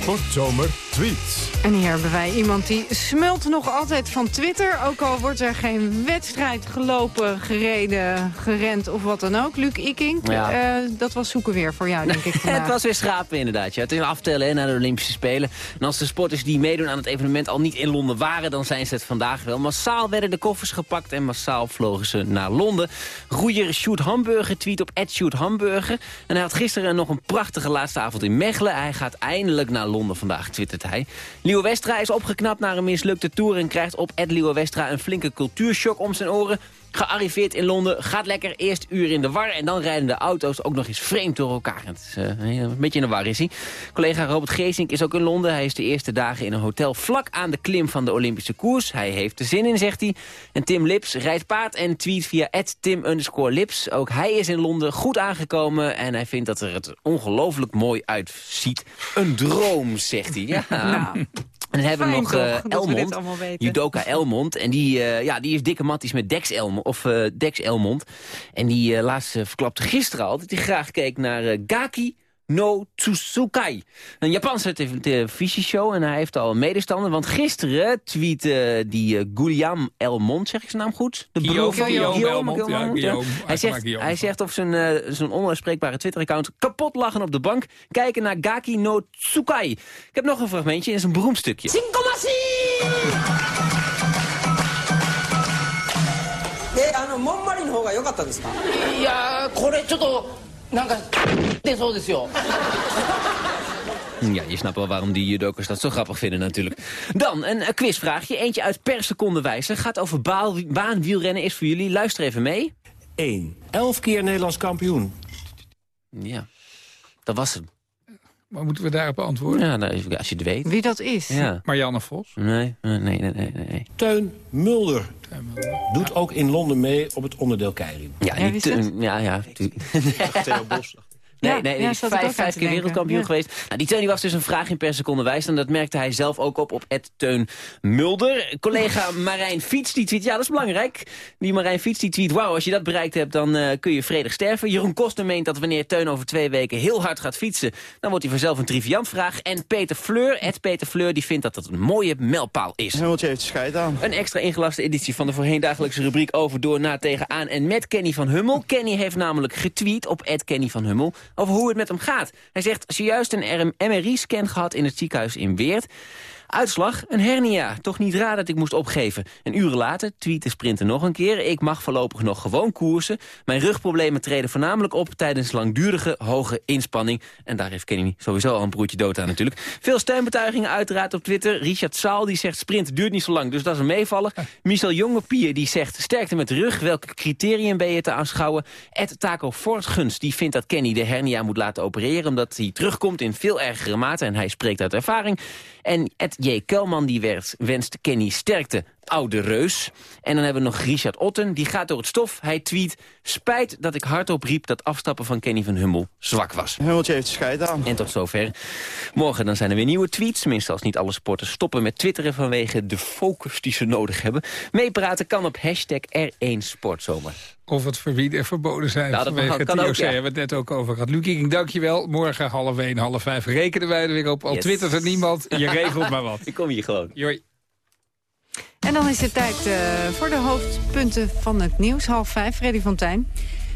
Sportzomer tweets. En hier hebben wij iemand die smult nog altijd van Twitter. Ook al wordt er geen wedstrijd gelopen, gereden, gerend of wat dan ook. Luc Iking, Ja. eh, dat was zoeken weer voor jou, denk ik. Het was weer schapen inderdaad. Ja. Het is aftellen hè, naar de Olympische Spelen. En als de sporters die meedoen aan het evenement al niet in Londen waren... dan zijn ze het vandaag wel. Massaal werden de koffers gepakt en massaal vlogen ze naar Londen. Roeier Sjoerd Hamburger tweet op Sjoerd Hamburger. En hij had gisteren nog een prachtige laatste avond in Mechelen. Hij gaat eindelijk naar Londen vandaag, twittert hij. Leo Westra is opgeknapt naar een mislukte tour... en krijgt op Leo Westra een flinke cultuurshock om zijn oren... Gearriveerd in Londen, gaat lekker eerst uur in de war... en dan rijden de auto's ook nog eens vreemd door elkaar. Is, eh, een beetje in de war is hij. Collega Robert Geesink is ook in Londen. Hij is de eerste dagen in een hotel vlak aan de klim van de Olympische koers. Hij heeft er zin in, zegt hij. En Tim Lips rijdt paard en tweet via Tim Lips. Ook hij is in Londen goed aangekomen... en hij vindt dat er het ongelooflijk mooi uitziet. Een droom, zegt hij. Ja. Nou, En dan hebben we nog eh, Elmond, judoka Elmond. En die, eh, ja, die is dikke matties met Dex, Elmond, of, eh, Dex Elmond. En die laatst verklapte gisteren al dat hij graag keek naar Gaki no Tsusukai. Een Japanse te- televisieshow en hij heeft al een medestander. Want gisteren tweette die eh Guillaume Elmond, zeg ik zijn naam goed? De Guillaume, broer van Guillaume Elmond, ja, ja. Guillaume. Hij Hij zegt, maakt Guillaume hij van. zegt op zijn, eh, zijn onuitspreekbare Twitter-account... kapot lachen op de bank, kijken naar Gaki no Tsukai. Ik heb nog een fragmentje, dat is een beroemd stukje. えあのモンマリの方が良かったですかいやーこれちょっと なんか出そうですよ Ja, je snapt wel waarom die judokers dat zo grappig vinden natuurlijk. Dan een, een quizvraagje, eentje uit per seconde wijze. Gaat over baal, baanwielrennen, is voor jullie. Luister even mee. 1. Elf keer Nederlands kampioen. Ja, dat was hem. Maar moeten we daarop antwoorden? Ja, nou, als je het weet. Wie dat is? Ja. Marianne Vos. Nee, nee, nee, nee. Teun Mulder. Doet ook in Londen mee op het onderdeel Keirin. Ja, Ja, die ja, ja. Theo Bos. Nee, Ja, nee, ja, vijf, vijf keer wereldkampioen Ja. geweest. Nou, die Teun die was dus een vraag in per seconde wijs. En dat merkte hij zelf ook op op Ed Teun Mulder. Collega Marijn Fiets die tweet, ja dat is belangrijk. Die Marijn Fiets die tweet, wauw als je dat bereikt hebt dan eh, kun je vredig sterven. Jeroen Koster meent dat wanneer Teun over twee weken heel hard gaat fietsen... dan wordt hij vanzelf een triviant vraag. En Peter Fleur, Ed Peter Fleur, die vindt dat dat een mooie mijlpaal is. Hemmeltje heeft scheid aan. Een extra ingelaste editie van de voorheen dagelijkse rubriek over, door, na, tegen, aan en met Kenny van Hummel. Kenny heeft namelijk getweet op Kenny van Hummel over hoe het met hem gaat. Hij zegt, zojuist een MRI-scan gehad in het ziekenhuis in Weert. Uitslag, een hernia. Toch niet raar dat ik moest opgeven. Een uur later tweet de sprinter nog een keer. Ik mag voorlopig nog gewoon koersen. Mijn rugproblemen treden voornamelijk op tijdens langdurige hoge inspanning. En daar heeft Kenny sowieso al een broertje dood aan natuurlijk. Veel steunbetuigingen uiteraard op Twitter. Richard Saal die zegt sprint duurt niet zo lang, dus dat is een meevaller. Michel Jongepier die zegt sterkte met rug. Welke criterium ben je te aanschouwen? Ed Taco Fortguns die vindt dat Kenny de hernia moet laten opereren... omdat hij terugkomt in veel ergere mate en hij spreekt uit ervaring. En Ed J. Kelman die werd, wenst Kenny sterkte. Oude reus. En dan hebben we nog Richard Otten, die gaat door het stof. Hij tweet, spijt dat ik hardop riep dat afstappen van Kenny van Hummel zwak was. Hummeltje heeft scheid aan. En tot zover. Morgen dan zijn er weer nieuwe tweets. Tenminste, als niet alle sporters stoppen met twitteren vanwege de focus die ze nodig hebben. Meepraten kan op hashtag R1 Sportzomer. Of het verbieden en verboden zijn Nou, dat vanwege kan het ook, TOC. ja. Hebben we het net ook over gehad. Luc Kieking, dankjewel. Morgen half 1, half 5 rekenen wij er weer op. Al Yes. twittert er niemand, je regelt maar wat. Ik kom hier gewoon. Joi. En dan is het tijd eh, voor de hoofdpunten van het nieuws. Half vijf, Freddy van Tijn.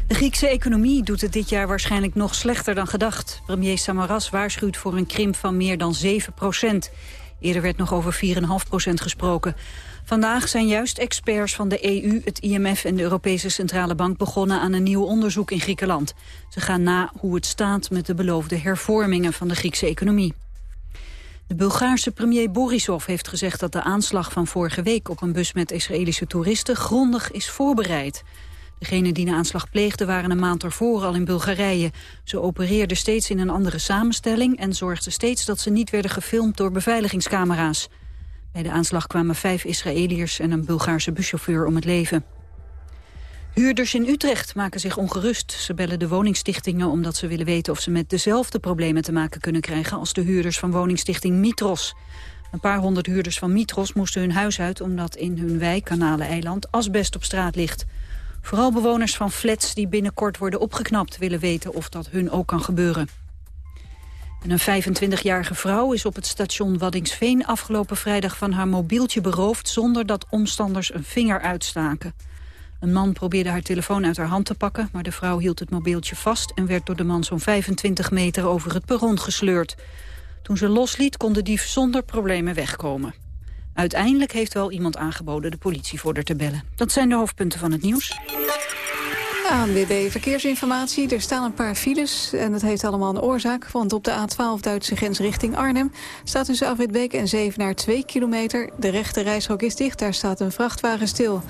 De Griekse economie doet het dit jaar waarschijnlijk nog slechter dan gedacht. Premier Samaras waarschuwt voor een krimp van meer dan 7 procent. Eerder werd nog over 4,5 procent gesproken. Vandaag zijn juist experts van de EU, het IMF en de Europese Centrale Bank begonnen aan een nieuw onderzoek in Griekenland. Ze gaan na hoe het staat met de beloofde hervormingen van de Griekse economie. De Bulgaarse premier Borisov heeft gezegd dat de aanslag van vorige week op een bus met Israëlische toeristen grondig is voorbereid. Degenen die de aanslag pleegden waren een maand ervoor al in Bulgarije. Ze opereerden steeds in een andere samenstelling en zorgden steeds dat ze niet werden gefilmd door beveiligingscamera's. Bij de aanslag kwamen vijf Israëliërs en een Bulgaarse buschauffeur om het leven. Huurders in Utrecht maken zich ongerust. Ze bellen de woningstichtingen omdat ze willen weten of ze met dezelfde problemen te maken kunnen krijgen als de huurders van woningstichting Mitros. Een paar honderd huurders van Mitros moesten hun huis uit omdat in hun wijk Kanaleneiland asbest op straat ligt. Vooral bewoners van flats die binnenkort worden opgeknapt willen weten of dat hun ook kan gebeuren. En een 25-jarige vrouw is op het station Waddingsveen afgelopen vrijdag van haar mobieltje beroofd zonder dat omstanders een vinger uitstaken. Een man probeerde haar telefoon uit haar hand te pakken, maar de vrouw hield het mobieltje vast en werd door de man zo'n 25 meter over het perron gesleurd. Toen ze losliet kon de dief zonder problemen wegkomen. Uiteindelijk heeft wel iemand aangeboden de politie voor haar te bellen. Dat zijn de hoofdpunten van het nieuws. ANWB Verkeersinformatie. Er staan een paar files en dat heeft allemaal een oorzaak. Want op de A12 Duitse grens richting Arnhem... staat tussen Afritbeek en Zevenaar 2 kilometer. De rechte reishok is dicht, daar staat een vrachtwagen stil.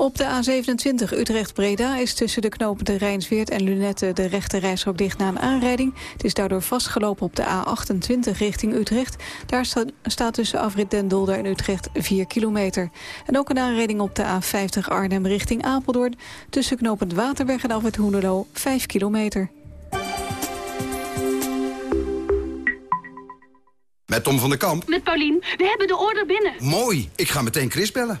Op de A27 Utrecht-Breda is tussen de knopende Rijnsweert en Lunette de rechte reishok dicht na een aanrijding. Het is daardoor vastgelopen op de A28 richting Utrecht. Daar sta- staat tussen afrit Den Dolder en Utrecht 4 kilometer. En ook een aanrijding op de A50 Arnhem richting Apeldoorn. Tussen knopend Waterberg en afrit Hoenderloo 5 kilometer. Met Tom van der Kamp. Met Paulien. We hebben de order binnen. Mooi. Ik ga meteen Chris bellen.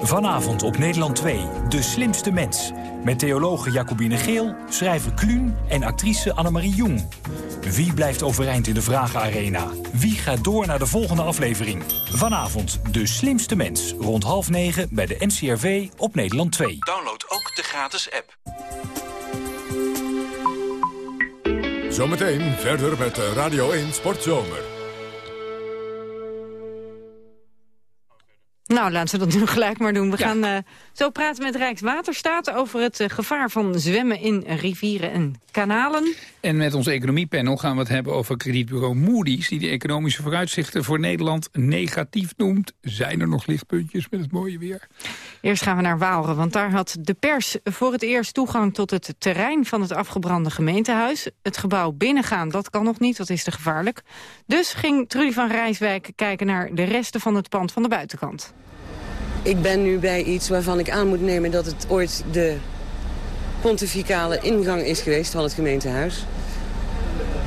Vanavond op Nederland 2, De Slimste Mens. Met theologe Jacobine Geel, schrijver Kluun en actrice Annemarie Jong. Wie blijft overeind in de Vragenarena? Wie gaat door naar de volgende aflevering? Vanavond De Slimste Mens, rond half negen bij de NCRV op Nederland 2. Download ook de gratis app. Zometeen verder met de Radio 1 Sportzomer. Nou, laten we dat nu gelijk maar doen. We gaan eh, zo praten met Rijkswaterstaat over het eh, gevaar van zwemmen in rivieren en kanalen. En met ons economiepanel gaan we het hebben over kredietbureau Moody's... die de economische vooruitzichten voor Nederland negatief noemt. Zijn er nog lichtpuntjes met het mooie weer? Eerst gaan we naar Waalre, want daar had de pers voor het eerst toegang tot het terrein van het afgebrande gemeentehuis. Het gebouw binnengaan, dat kan nog niet, dat is te gevaarlijk. Dus ging Trudy van Rijswijk kijken naar de resten van het pand van de buitenkant. Ik ben nu bij iets waarvan ik aan moet nemen dat het ooit de pontificale ingang is geweest van het gemeentehuis.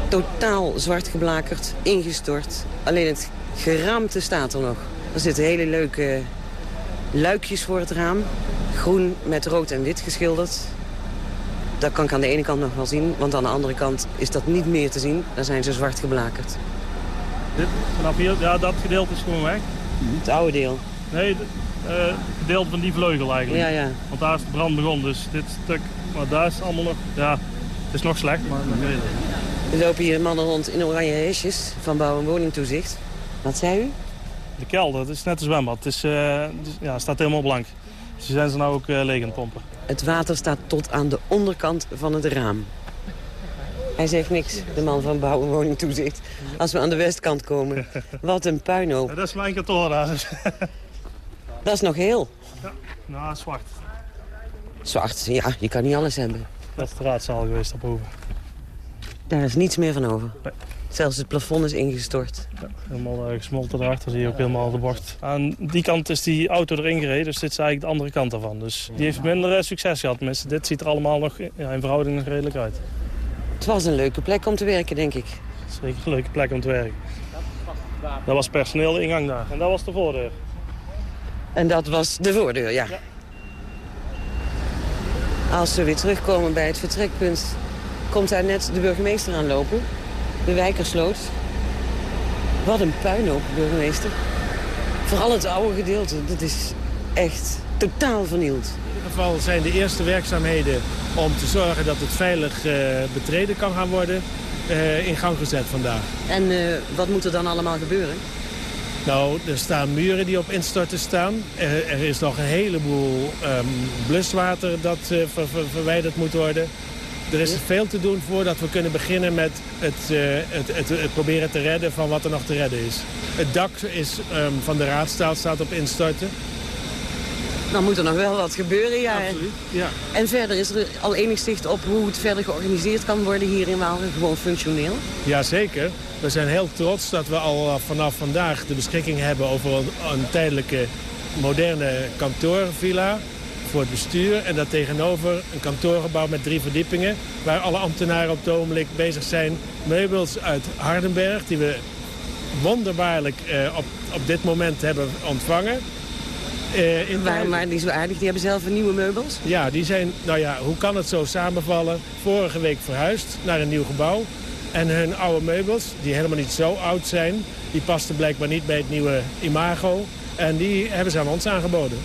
Totaal zwart geblakerd, ingestort. Alleen het geraamte staat er nog. Er zitten hele leuke luikjes voor het raam. Groen met rood en wit geschilderd. Dat kan ik aan de ene kant nog wel zien, want aan de andere kant is dat niet meer te zien. Daar zijn ze zwart geblakerd. Dit, vanaf hier, ja, dat gedeelte is gewoon weg. Het oude deel. Nee, het eh, gedeelte van die vleugel eigenlijk. Ja, ja. Want daar is de brand begonnen, dus dit stuk, maar daar is allemaal nog, ja, het is nog slecht, maar nog redelijk. Er lopen hier mannen rond in oranje hesjes van bouw- en woningtoezicht. Wat zei u? De kelder, het is net een zwembad, het, is, eh, ja, staat helemaal blank. Dus die zijn ze nou ook eh, leeg aan het pompen. Het water staat tot aan de onderkant van het raam. Hij zegt niks, de man van bouw- en woningtoezicht. Als we aan de westkant komen. Wat een puinhoop. dat is mijn kantoor. Dat is nog heel. Ja, nou, zwart. Zwart, ja, je kan niet alles hebben. Dat is de raadzaal geweest daarboven. Daar is niets meer van over. Zelfs het plafond is ingestort. Helemaal uh, gesmolten erachter, zie je ook helemaal de bocht. Aan die kant is die auto erin gereden, dus dit is eigenlijk de andere kant ervan. Dus die heeft minder uh, succes gehad. Tenminste, dit ziet er allemaal nog ja, in verhouding nog redelijk uit. Het was een leuke plek om te werken, denk ik. Zeker een leuke plek om te werken. Dat was personeel de ingang daar. En dat was de voordeur. En dat was de voordeur, ja. ja. Als we weer terugkomen bij het vertrekpunt... komt daar net de burgemeester aanlopen. De Wijkersloot. Wat een puinhoop, burgemeester. Vooral het oude gedeelte, dat is echt totaal vernield. In ieder geval zijn de eerste werkzaamheden om te zorgen dat het veilig uh, betreden kan gaan worden... Uh, in gang gezet vandaag. En uh, wat moet er dan allemaal gebeuren? Nou, er staan muren die op instorten staan. Er, is nog een heleboel um, bluswater dat ver, ver, verwijderd moet worden. Er is veel te doen voordat we kunnen beginnen met het, uh, het, het, het, proberen te redden van wat er nog te redden is. Het dak is, um, van de raadstaal staat op instorten. Dan moet er nog wel wat gebeuren, ja. Absoluut, ja. En verder is er al enig zicht op hoe het verder georganiseerd kan worden hier in Waalre, gewoon functioneel? Jazeker. We zijn heel trots dat we al vanaf vandaag de beschikking hebben over een, een tijdelijke moderne kantoorvilla voor het bestuur. En dat tegenover een kantoorgebouw met drie verdiepingen... waar alle ambtenaren op het ogenblik bezig zijn. Meubels uit Hardenberg, die we wonderbaarlijk eh, op, op dit moment hebben ontvangen. In Waarom waren die zo aardig? Die hebben zelf een nieuwe meubels? Ja, die zijn, nou ja, hoe kan het zo samenvallen? Vorige week verhuisd naar een nieuw gebouw. En hun oude meubels, die helemaal niet zo oud zijn... die pasten blijkbaar niet bij het nieuwe imago. En die hebben ze aan ons aangeboden.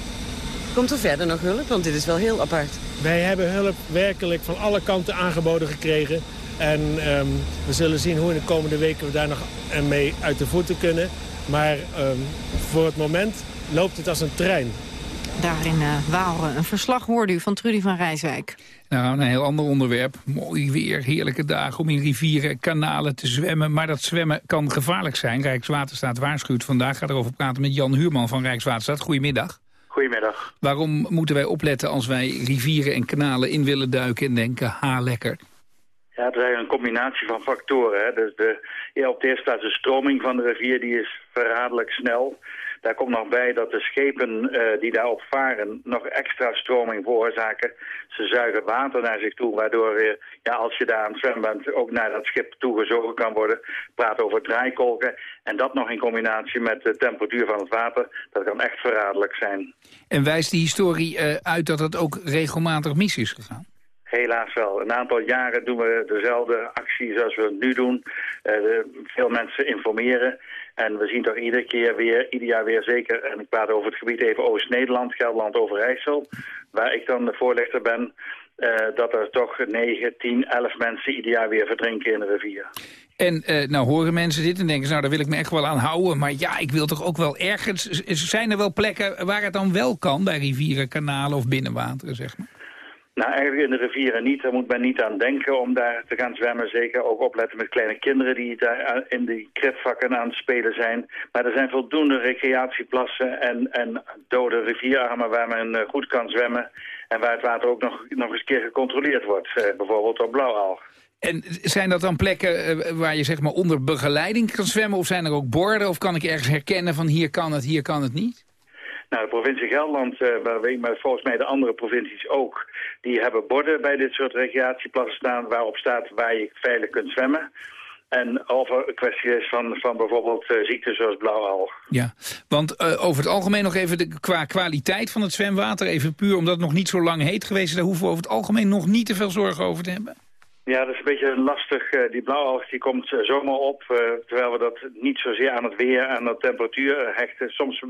Komt er verder nog hulp? Want dit is wel heel apart. Wij hebben hulp werkelijk van alle kanten aangeboden gekregen. En um, we zullen zien hoe in de komende weken we daar nog mee uit de voeten kunnen. Maar um, voor het moment loopt het als een trein. Daar in uh, Waalre een verslag hoorde u van Trudy van Rijswijk. Nou, een heel ander onderwerp. Mooi weer, heerlijke dagen om in rivieren, kanalen te zwemmen. Maar dat zwemmen kan gevaarlijk zijn. Rijkswaterstaat waarschuwt vandaag. Ga erover praten met Jan Huurman van Rijkswaterstaat. Goedemiddag. Goedemiddag. Waarom moeten wij opletten als wij rivieren en kanalen in willen duiken en denken, ha, lekker? Ja, het is eigenlijk een combinatie van factoren. Hè. Dus de, ja, op de eerste plaats de stroming van de rivier, die is verraderlijk snel. Daar komt nog bij dat de schepen uh, die daarop varen nog extra stroming veroorzaken. Ze zuigen water naar zich toe, waardoor uh, ja, als je daar aan het zwemmen bent ook naar dat schip toegezogen kan worden. Praat over draaikolken en dat nog in combinatie met de temperatuur van het water, dat kan echt verraderlijk zijn. En wijst die historie uh, uit dat het ook regelmatig mis is gegaan? Helaas wel. Een aantal jaren doen we dezelfde actie zoals we het nu doen. veel mensen informeren. En we zien toch iedere keer weer, ieder jaar weer zeker, en ik praat over het gebied even Oost-Nederland, Gelderland, Overijssel, waar ik dan de voorlichter ben, uh, dat er toch 9, 10, 11 mensen ieder jaar weer verdrinken in de rivier. En uh, nou horen mensen dit en denken ze, nou daar wil ik me echt wel aan houden. Maar ja, ik wil toch ook wel ergens... Zijn er wel plekken waar het dan wel kan, bij rivieren, kanalen of binnenwateren, zeg maar? Nou, eigenlijk in de rivieren niet. Daar moet men niet aan denken om daar te gaan zwemmen. Zeker ook opletten met kleine kinderen die daar in die kripvakken aan het spelen zijn. Maar er zijn voldoende recreatieplassen en, en dode rivierarmen waar men goed kan zwemmen. En waar het water ook nog, nog eens keer gecontroleerd wordt. Eh, bijvoorbeeld op blauwalg. En zijn dat dan plekken waar je zeg maar onder begeleiding kan zwemmen? Of zijn er ook borden? Of kan ik ergens herkennen van hier kan het, hier kan het niet? Nou, de provincie Gelderland, uh, waar we, maar volgens mij de andere provincies ook... die hebben borden bij dit soort recreatieplassen staan... waarop staat waar je veilig kunt zwemmen. En of er een kwestie is van, van bijvoorbeeld uh, zoals blauwalg. Ja, want uh, over het algemeen nog even de, qua kwaliteit van het zwemwater... even puur omdat het nog niet zo lang heet geweest is... daar hoeven we over het algemeen nog niet te veel zorgen over te hebben. Ja, dat is een beetje lastig. Uh, die blauwalg die komt uh, zomaar op, uh, terwijl we dat niet zozeer aan het weer en de temperatuur hechten. Soms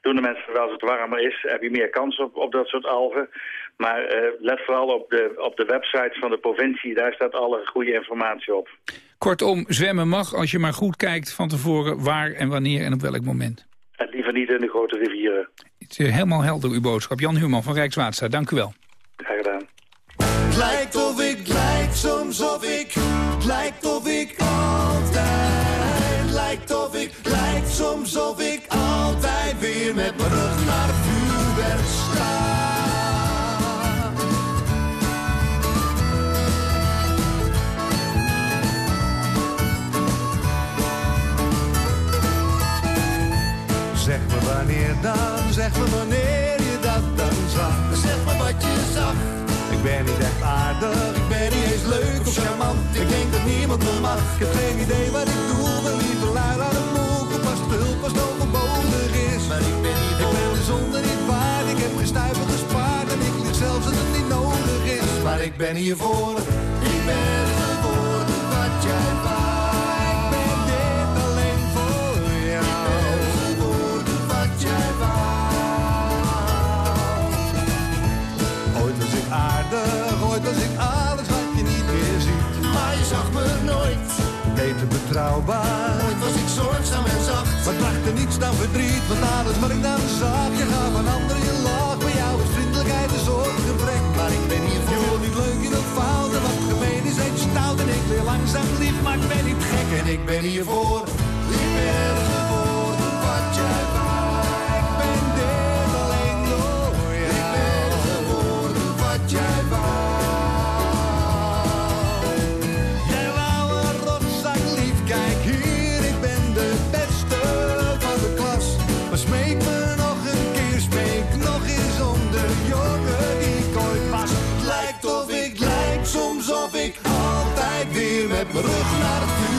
doen de mensen wel als het warmer is, heb je meer kans op, op dat soort algen. Maar let vooral op de, op de website van de provincie, daar staat alle goede informatie op. Kortom, zwemmen mag als je maar goed kijkt van tevoren waar en wanneer en op welk moment. En liever niet in de grote rivieren. Het is helemaal helder uw boodschap. Jan Human van Rijkswaterstaat, dank u wel. Graag gedaan. Lijkt soms of ik, lijkt of ik altijd, lijkt of ik, lijkt soms of ik altijd weer met mijn rug naar charmant. Ik denk dat niemand me mag. Ik heb geen idee wat ik doe, ben liever lui aan het mogen. Pas de hulp als het overbodig is. Maar ik ben niet Ik ben de niet waard, ik heb geen stuiver gespaard. En ik lieg zelfs dat het niet nodig is. Maar ik ben hiervoor, ik ben geworden wat jij Ooit was ik zorgzaam en zacht. Maar trachtte niets dan verdriet, want alles wat ik dan zag. Je gaf een ander je lach. Bij jou is vriendelijkheid een soort gebrek. Maar ik ben hier voor. Je wil niet leuk, je wilt fout. En wat gemeen is, heet stout. En ik wil langzaam lief, maar ik ben niet gek. En ik ben hiervoor. Ik ben mijn rug naar het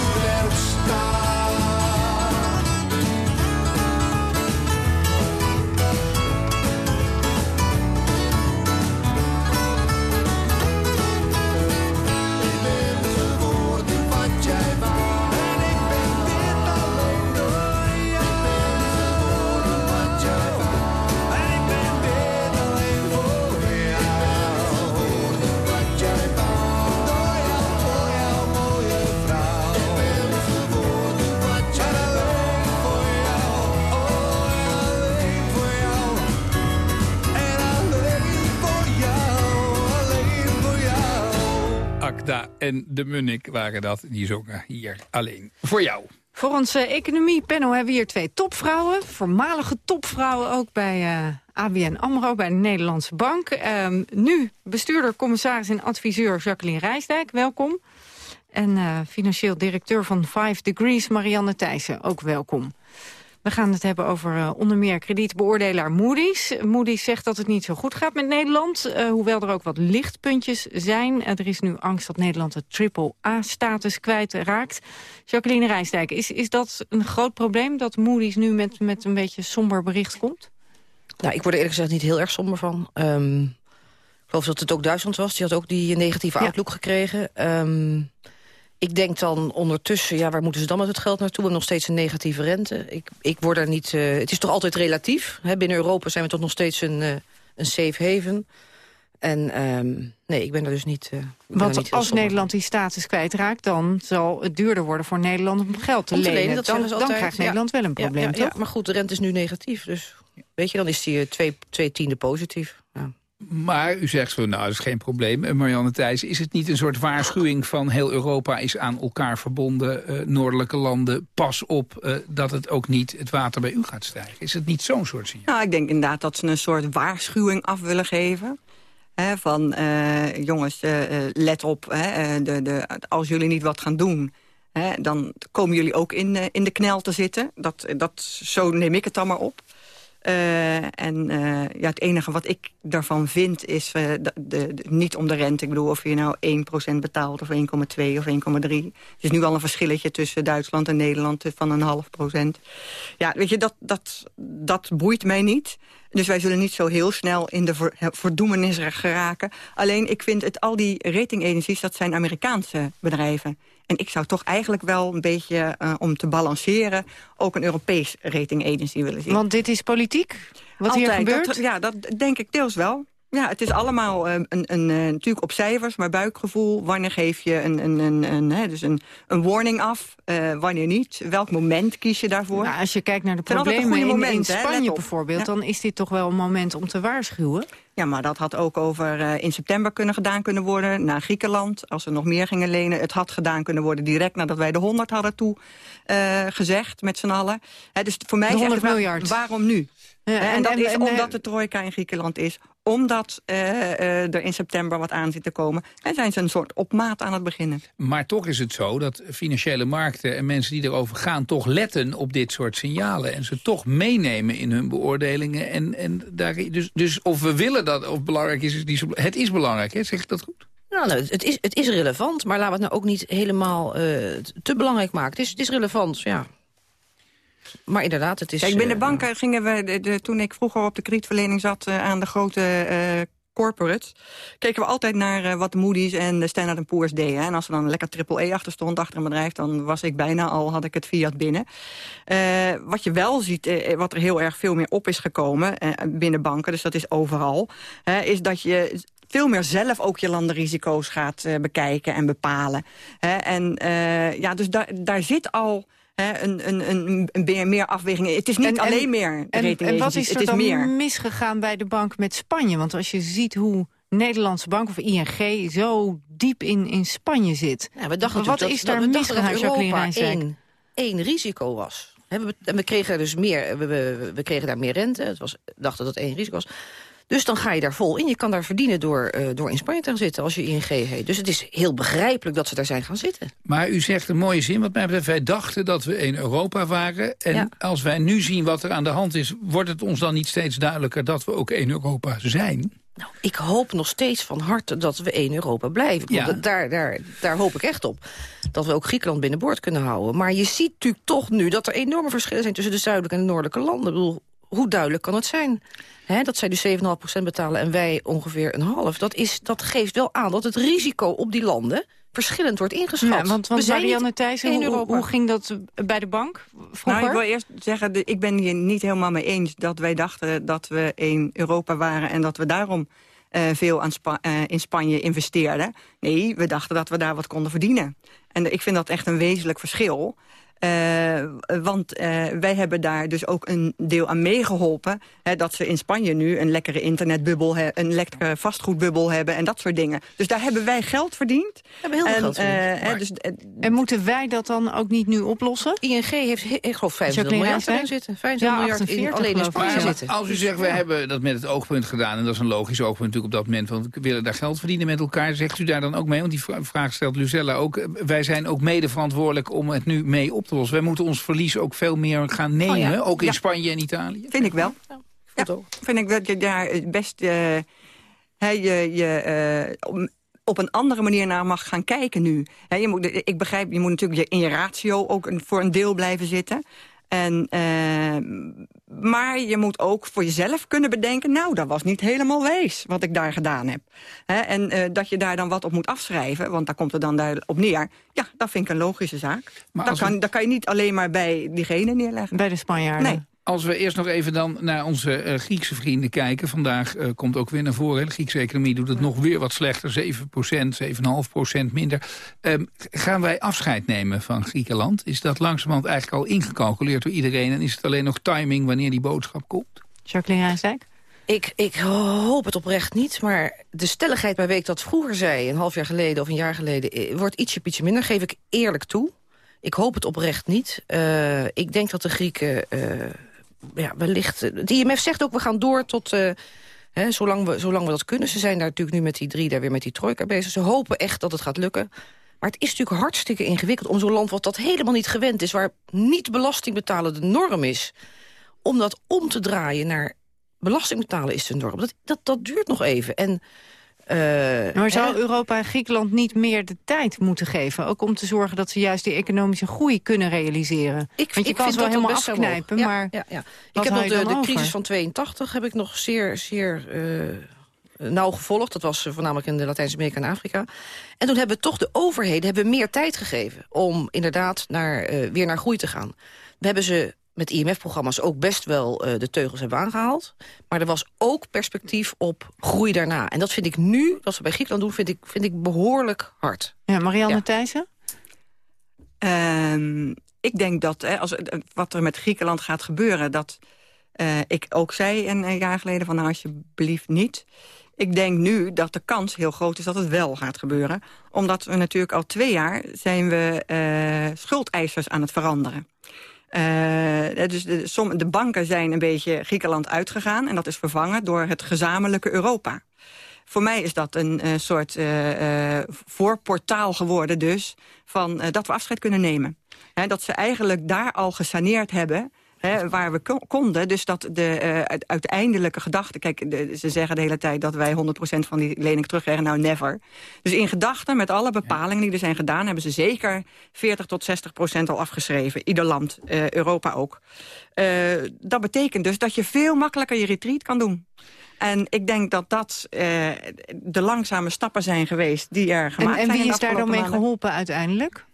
en de Munnik waren dat. Die zongen hier alleen voor jou. Voor ons eh, economie-panel hebben we hier twee topvrouwen. Voormalige topvrouwen ook bij eh, ABN AMRO, bij de Nederlandse Bank. Ehm, nu bestuurder, commissaris en adviseur Jacqueline Rijsdijk. Welkom. En eh, financieel directeur van Five Degrees, Marianne Thijssen. Ook welkom. We gaan het hebben over eh, onder meer kredietbeoordelaar Moody's. Moody's zegt dat het niet zo goed gaat met Nederland. eh, hoewel er ook wat lichtpuntjes zijn. Eh, er is nu angst dat Nederland de triple-A-status kwijtraakt. Jacqueline Rijsdijk, is, is dat een groot probleem... dat Moody's nu met, met een beetje somber bericht komt? Nou, ik word er eerlijk gezegd niet heel erg somber van. Ehm, ik geloof dat het ook Duitsland was. Die had ook die negatieve outlook gekregen. Ehm, ik denk dan ondertussen, ja, waar moeten ze dan met het geld naartoe? We hebben nog steeds een negatieve rente. Ik, ik word er niet... eh, het is toch altijd relatief. Hè? Binnen Europa zijn we toch nog steeds een, eh, een safe haven. En ehm, nee, ik ben er dus niet... er Want niet als Nederland die status kwijtraakt... dan zal het duurder worden voor Nederland om geld te Om te lenen. lenen, dat dan, ze dan altijd. krijgt Ja. Nederland wel een probleem, ja, toch? Maar goed, de rente is nu negatief. Dus weet je, dan is die twee, twee tiende positief. Maar u zegt zo, nou, dat is geen probleem. En Marianne Thijs, is het niet een soort waarschuwing van heel Europa is aan elkaar verbonden, eh, noordelijke landen, pas op eh, dat het ook niet het water bij u gaat stijgen? Is het niet zo'n soort signaal? Nou, ik denk inderdaad dat ze een soort waarschuwing af willen geven. Hè, van, eh, jongens, eh, eh, let op, hè, eh, de, de, als jullie niet wat gaan doen... Hè, dan komen jullie ook in, eh, in de knel te zitten. Dat, dat, zo neem ik het dan maar op. Eh, en eh, ja, het enige wat ik daarvan vind is eh, de, niet om de rente. Ik bedoel, of je nou 1% betaalt of 1,2 of 1,3. Het is nu al een verschilletje tussen Duitsland en Nederland van een half procent. Ja, weet je, dat, dat, dat boeit mij niet. Dus wij zullen niet zo heel snel in de ver, verdoemenis geraken. Alleen, ik vind het, al die ratingagencies, dat zijn Amerikaanse bedrijven. En ik zou toch eigenlijk wel een beetje, eh, om te balanceren... ook een Europees rating agency willen zien. Want dit is politiek? Wat hier gebeurt? Dat, ja, dat denk ik deels wel. Ja, het is allemaal een, een, een, natuurlijk op cijfers, maar buikgevoel. Wanneer geef je een, een, een, een, hè, dus een, een warning af, uh, wanneer niet? Welk moment kies je daarvoor? Nou, als je kijkt naar de problemen in, Spanje bijvoorbeeld... dan is dit toch wel een moment om te waarschuwen? Ja, maar dat had ook over uh, in september kunnen gedaan kunnen worden... naar Griekenland, als we nog meer gingen lenen. Het had gedaan kunnen worden direct nadat wij de 100 hadden toegezegd uh, met z'n allen. He, dus voor mij de 100 is miljard. waarom nu? Ja, en, en, dat en, is omdat de trojka in Griekenland is omdat uh, uh, er in september wat aan zit te komen. En zijn ze een soort op maat aan het beginnen. Maar toch is het zo dat financiële markten en mensen die erover gaan... toch letten op dit soort signalen. En ze toch meenemen in hun beoordelingen. En, en daar, dus, dus of we willen dat, of belangrijk is, is niet het is belangrijk. Hè? Zeg ik dat goed? Nou, nou, het, is, het is relevant, maar laten we het nou ook niet helemaal uh, te belangrijk maken. Het is, het is relevant, ja. Maar inderdaad, het is... Kijk, binnen banken gingen we, de, de, toen ik vroeger op de kredietverlening zat... Uh, aan de grote corporates, keken we altijd naar uh, wat de Moody's en de Standard Poor's deden. En als er dan lekker triple E achter stond, achter een bedrijf... dan was ik bijna al, had ik het Fiat binnen. wat je wel ziet, wat er heel erg veel meer op is gekomen binnen banken... dus dat is overal, is dat je veel meer zelf ook je landenrisico's gaat bekijken en bepalen. En ja, dus daar, daar zit al een, een, een, een meer afwegingen. Het is niet en, alleen en, meer en, en wat is er het is dan meer. misgegaan bij de bank met Spanje? Want als je ziet hoe Nederlandse bank of ING zo diep in, in Spanje zit. Ja, we dachten wat dat, is dat, daar misgegaan, dat Europa één, één risico was. En we, we, kregen dus meer, we, we, we, kregen daar meer rente. Het was, dachten dat één risico was. Dus dan ga je daar vol in. Je kan daar verdienen door, uh, door in Spanje te gaan zitten als je ING heet. Dus het is heel begrijpelijk dat ze daar zijn gaan zitten. Maar u zegt een mooie zin wat mij betreft. Wij dachten dat we in Europa waren. En Ja. als wij nu zien wat er aan de hand is... wordt het ons dan niet steeds duidelijker dat we ook in Europa zijn? Nou, ik hoop nog steeds van harte dat we één Europa blijven. Ja. Daar, daar, daar hoop ik echt op. Dat we ook Griekenland binnenboord kunnen houden. Maar je ziet natuurlijk toch nu dat er enorme verschillen zijn... tussen de zuidelijke en de noordelijke landen. Ik bedoel, hoe duidelijk kan het zijn? Hè, dat zij dus 7,5% betalen en wij ongeveer een half. Dat, is, dat geeft wel aan dat het risico op die landen verschillend wordt ingeschat. Ja, want, we want zijn Marianne Thijssen, hoe, Europa. hoe ging dat bij de bank vroeger? Nou, ik wil eerst zeggen, de- ik ben hier niet helemaal mee eens... dat wij dachten dat we in Europa waren en dat we daarom eh, veel aan Spa- eh, in Spanje investeerden. Nee, we dachten dat we daar wat konden verdienen. En ik vind dat echt een wezenlijk verschil. Eh, want eh, wij hebben daar dus ook een deel aan meegeholpen... Hè, dat ze in Spanje nu een lekkere internetbubbel... Een lekkere vastgoedbubbel hebben en dat soort dingen. Dus daar hebben wij geld verdiend. We hebben heel veel en, geld verdiend. eh, dus, En moeten wij dat dan ook niet nu oplossen? ING heeft, he- ik geloof 25 Jacqueline miljard erin zitten. 25 Ja, miljard in, 48 alleen in. Spanje zitten. Als u zegt, we hebben dat met het oogpunt gedaan... en dat is een logisch oogpunt natuurlijk op dat moment... want we willen daar geld verdienen met elkaar. Zegt u daar dan ook mee? Want die vra- vraag stelt Lucella ook. Wij zijn ook mede verantwoordelijk om het nu mee op te lossen. Wij moeten ons verlies ook veel meer gaan nemen. Oh ja. Ook in Ja. Spanje en Italië. Vind ik wel. Ja, vind ik dat je daar best eh, je, je, eh, op een andere manier naar mag gaan kijken nu. Je moet, ik begrijp, je moet natuurlijk in je ratio ook een, voor een deel blijven zitten. En, eh, maar je moet ook voor jezelf kunnen bedenken... nou, dat was niet helemaal wees wat ik daar gedaan heb. En eh, dat je daar dan wat op moet afschrijven... want daar komt het dan op neer. Ja, dat vind ik een logische zaak. Maar dat, we- kan, dat kan je niet alleen maar bij diegene neerleggen. Bij de Spanjaarden? Nee. Als we eerst nog even dan naar onze eh, Griekse vrienden kijken. Vandaag eh, komt ook weer naar voren. hè. De Griekse economie doet het nog weer wat slechter. 7% 7,5% minder. Ehm, gaan wij afscheid nemen van Griekenland? Is dat langzamerhand eigenlijk al ingecalculeerd door iedereen? En is het alleen nog timing wanneer die boodschap komt? Jacqueline Rijsdijk? Ik, ik hoop het oprecht niet, maar de stelligheid waarmee ik dat vroeger zei... een half jaar geleden of een jaar geleden, eh, wordt ietsje, ietsje minder. Geef ik eerlijk toe. Ik hoop het oprecht niet. Eh, ik denk dat de Grieken eh, ja, wellicht... Het IMF zegt ook, we gaan door tot... eh, hè, zolang, we, zolang we dat kunnen. Ze zijn daar natuurlijk nu met die drie, daar weer met die trojka bezig. Ze hopen echt dat het gaat lukken. Maar het is natuurlijk hartstikke ingewikkeld om zo'n land... wat dat helemaal niet gewend is, waar niet belasting betalen de norm is... om dat om te draaien naar belasting betalen is de norm. Dat, dat, dat duurt nog even. En, eh, Maar zou hè, Europa en Griekenland niet meer de tijd moeten geven? Ook om te zorgen dat ze juist die economische groei kunnen realiseren. Ik, Want je ik kan vind ze wel helemaal best afknijpen, Ja, maar ja, ja. Ik heb nog de, crisis over? van 82 heb ik nog zeer, zeer eh, nauw gevolgd. Dat was eh, voornamelijk in de Latijns-Amerika en Afrika. En toen hebben toch de overheden hebben meer tijd gegeven... om inderdaad naar, weer naar groei te gaan. We hebben ze met IMF-programma's ook best wel eh, de teugels hebben aangehaald. Maar er was ook perspectief op groei daarna. En dat vind ik nu, wat we bij Griekenland doen, vind ik, vind ik behoorlijk hard. Ja, Marianne Thijssen? Ehm, ik denk dat hè, als, wat er met Griekenland gaat gebeuren... dat eh, ik ook zei een, een jaar geleden van nou, alsjeblieft niet. Ik denk nu dat de kans heel groot is dat het wel gaat gebeuren. Omdat we natuurlijk al twee jaar zijn we uh, schuldeisers aan het veranderen. Uh, dus de, som, de banken zijn een beetje Griekenland uitgegaan... en dat is vervangen door het gezamenlijke Europa. Voor mij is dat een uh, soort uh, voorportaal geworden dus... van dat we afscheid kunnen nemen. Dat ze eigenlijk daar al gesaneerd hebben waar we konden. Dus dat de uh, uiteindelijke gedachte... Kijk, de, ze zeggen de hele tijd dat wij 100% van die lening terugkrijgen. Nou, never. Dus in gedachten, met alle bepalingen die er zijn gedaan... hebben ze zeker 40 tot 60% al afgeschreven. Ieder land, uh, Europa ook. Uh, dat betekent dus dat je veel makkelijker je retreat kan doen. En ik denk dat dat uh, de langzame stappen zijn geweest die er gemaakt en, zijn. En wie is daar dan mee geholpen uiteindelijk?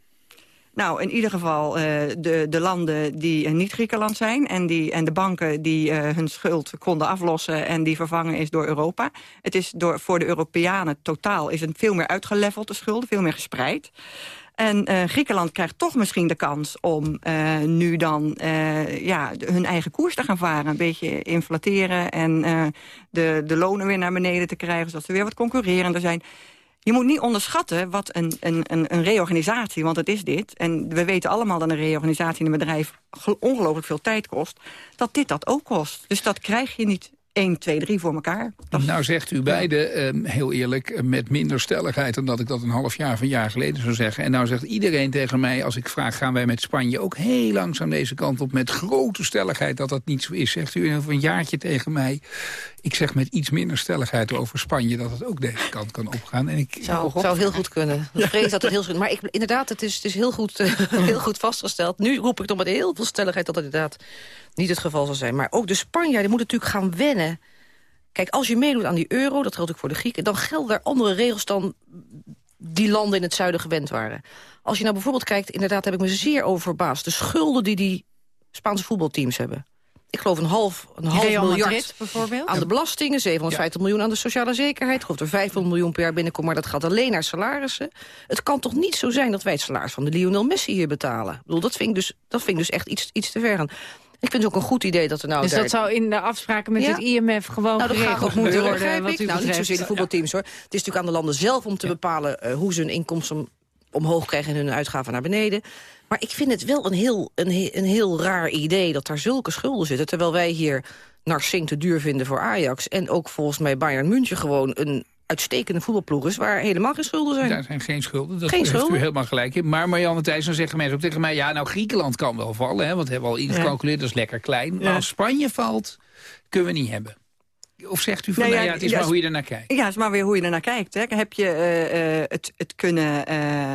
Nou, in ieder geval uh, de, de landen die uh, niet Griekenland zijn... En, die, en de banken die uh, hun schuld konden aflossen en die vervangen is door Europa. Het is door, voor de Europeanen totaal is het veel meer uitgeleveld, de schulden, veel meer gespreid. En Griekenland krijgt toch misschien de kans om nu dan ja, hun eigen koers te gaan varen. Een beetje inflateren en de, de lonen weer naar beneden te krijgen... zodat ze weer wat concurrerender zijn. Je moet niet onderschatten wat een, een, een, reorganisatie, want het is dit... en we weten allemaal dat een reorganisatie in een bedrijf ongelooflijk veel tijd kost... dat dit dat ook kost. Dus dat krijg je niet 1, 2, 3 voor elkaar. Dat nou zegt u beiden, uh, heel eerlijk, eh, met minder stelligheid... dan dat ik dat een half jaar of een jaar geleden zou zeggen. En nou zegt iedereen tegen mij, als ik vraag... gaan wij met Spanje ook heel langzaam deze kant op... met grote stelligheid dat dat niet zo is. Zegt u over een jaartje tegen mij... ik zeg met iets minder stelligheid over Spanje... dat het ook deze kant kan opgaan. En ik, zou, zou heel goed kunnen. Ik vrees dat het heel goed Maar ik, inderdaad, het is, het is heel, goed, uh, heel goed vastgesteld. Nu roep ik nog met heel veel stelligheid dat het inderdaad niet het geval zal zijn. Maar ook de Spanjaarden moeten natuurlijk gaan wennen. Kijk, als je meedoet aan die euro, dat geldt ook voor de Grieken... dan gelden er andere regels dan die landen in het zuiden gewend waren. Als je nou bijvoorbeeld kijkt, inderdaad heb ik me zeer over verbaasd... de schulden die die Spaanse voetbalteams hebben. Ik geloof een half, een half Real miljard Madrid, bijvoorbeeld? aan de belastingen... 750 ja. miljoen aan de sociale zekerheid. Ik geloof er 500 miljoen per jaar binnenkomt, maar dat gaat alleen naar salarissen. Het kan toch niet zo zijn dat wij het salaris van de Lionel Messi hier betalen? Ik bedoel, dat vind ik dus, dat vind ik dus echt iets, iets te ver gaan. Ik vind het ook een goed idee dat er nou... Dus daar... dat zou in de afspraken met ja? het IMF gewoon nou, geregeld moeten worden? Wat ik. u nou, niet zozeer de voetbalteams hoor. Het is natuurlijk aan de landen zelf om te bepalen uh, hoe ze hun inkomsten omhoog krijgen en hun uitgaven naar beneden. Maar ik vind het wel een heel, een, een heel raar idee dat daar zulke schulden zitten. Terwijl wij hier Narsing te duur vinden voor Ajax. En ook volgens mij Bayern München gewoon een uitstekende voetbalploeg is... waar helemaal geen schulden zijn. Daar zijn geen schulden, dat geen heeft schulden. u helemaal gelijk in. Maar Marianne Thijssen zeggen mensen ook tegen mij... ja, nou, Griekenland kan wel vallen, hè, want we hebben al ingecalculeerd... dat is lekker klein. Maar Ja. als Spanje valt, kunnen we niet hebben. Of zegt u van, Nou nou ja, ja, het is ja, maar hoe je ernaar kijkt. Ja, het is maar weer hoe je ernaar kijkt. Hè. Heb je eh, eh, het, het kunnen eh,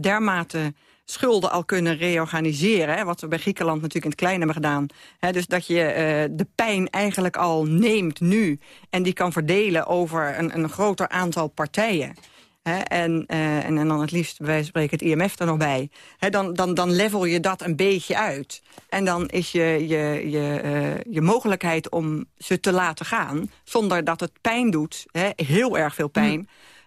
dermate schulden al kunnen reorganiseren... Hè, wat we bij Griekenland natuurlijk in het klein hebben gedaan. Hè, dus dat je eh, de pijn eigenlijk al neemt nu... en die kan verdelen over een, een groter aantal partijen... En, eh, en, en dan het liefst van spreken het IMF er nog bij. Dan, dan, dan level je dat een beetje uit. En dan is je, je, je, eh, je mogelijkheid om ze te laten gaan... zonder dat het pijn doet, heel erg veel pijn... eh,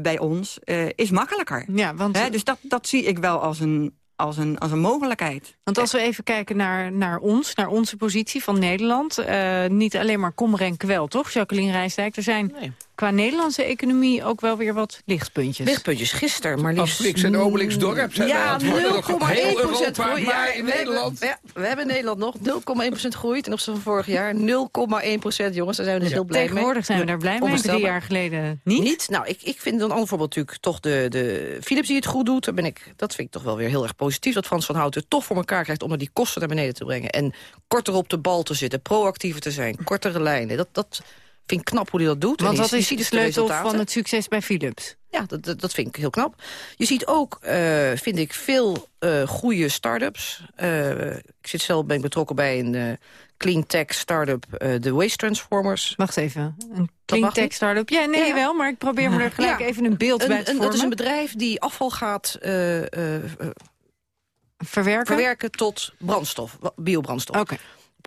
bij ons, eh, is makkelijker. Ja, want, Hè, dus dat, dat zie ik wel als een, als een, als een mogelijkheid. want als we even kijken naar, naar ons, naar onze positie van Nederland... eh, niet alleen maar kommer en kwel, toch, Jacqueline Rijsdijk? Er zijn qua Nederlandse economie ook wel weer wat lichtpuntjes. Lichtpuntjes, gisteren, maar liefst... Asterix en Obelix dorp zijn Ja, 0,1 wij het worden. Heel Europa, groei. maar Ja, in we Nederland... Hebben, ja, we hebben in Nederland nog 0,1 groei ten opzichte van vorig jaar. 0,1% jongens, daar zijn we dus heel blij mee. Tegenwoordig zijn we daar blij mee, drie jaar geleden niet. Niet? Nou, ik, ik vind een ander voorbeeld natuurlijk toch de, de Philips die het goed doet. Daar ben ik, dat vind ik toch wel weer heel erg positief. Dat Frans van Houten het toch voor elkaar krijgt om er die kosten naar beneden te brengen. En korter op de bal te zitten, proactiever te zijn, kortere lijnen. Dat, dat vind ik knap hoe hij dat doet. Want dat is ziet de dus sleutel van het succes bij Philips. Ja, dat, dat, dat vind ik heel knap. Je ziet ook, eh, vind ik, veel eh goede start-ups. Eh, ik zit zelf, ben ik betrokken bij een clean tech start-up, de Waste Transformers. Wacht even, een clean tech start-up. Ja, nee, Ja. wel, maar ik probeer me er gelijk Ja. even een beeld bij Een, te een, vormen. dat is een bedrijf die afval gaat... verwerken? verwerken tot brandstof, biobrandstof. Oké.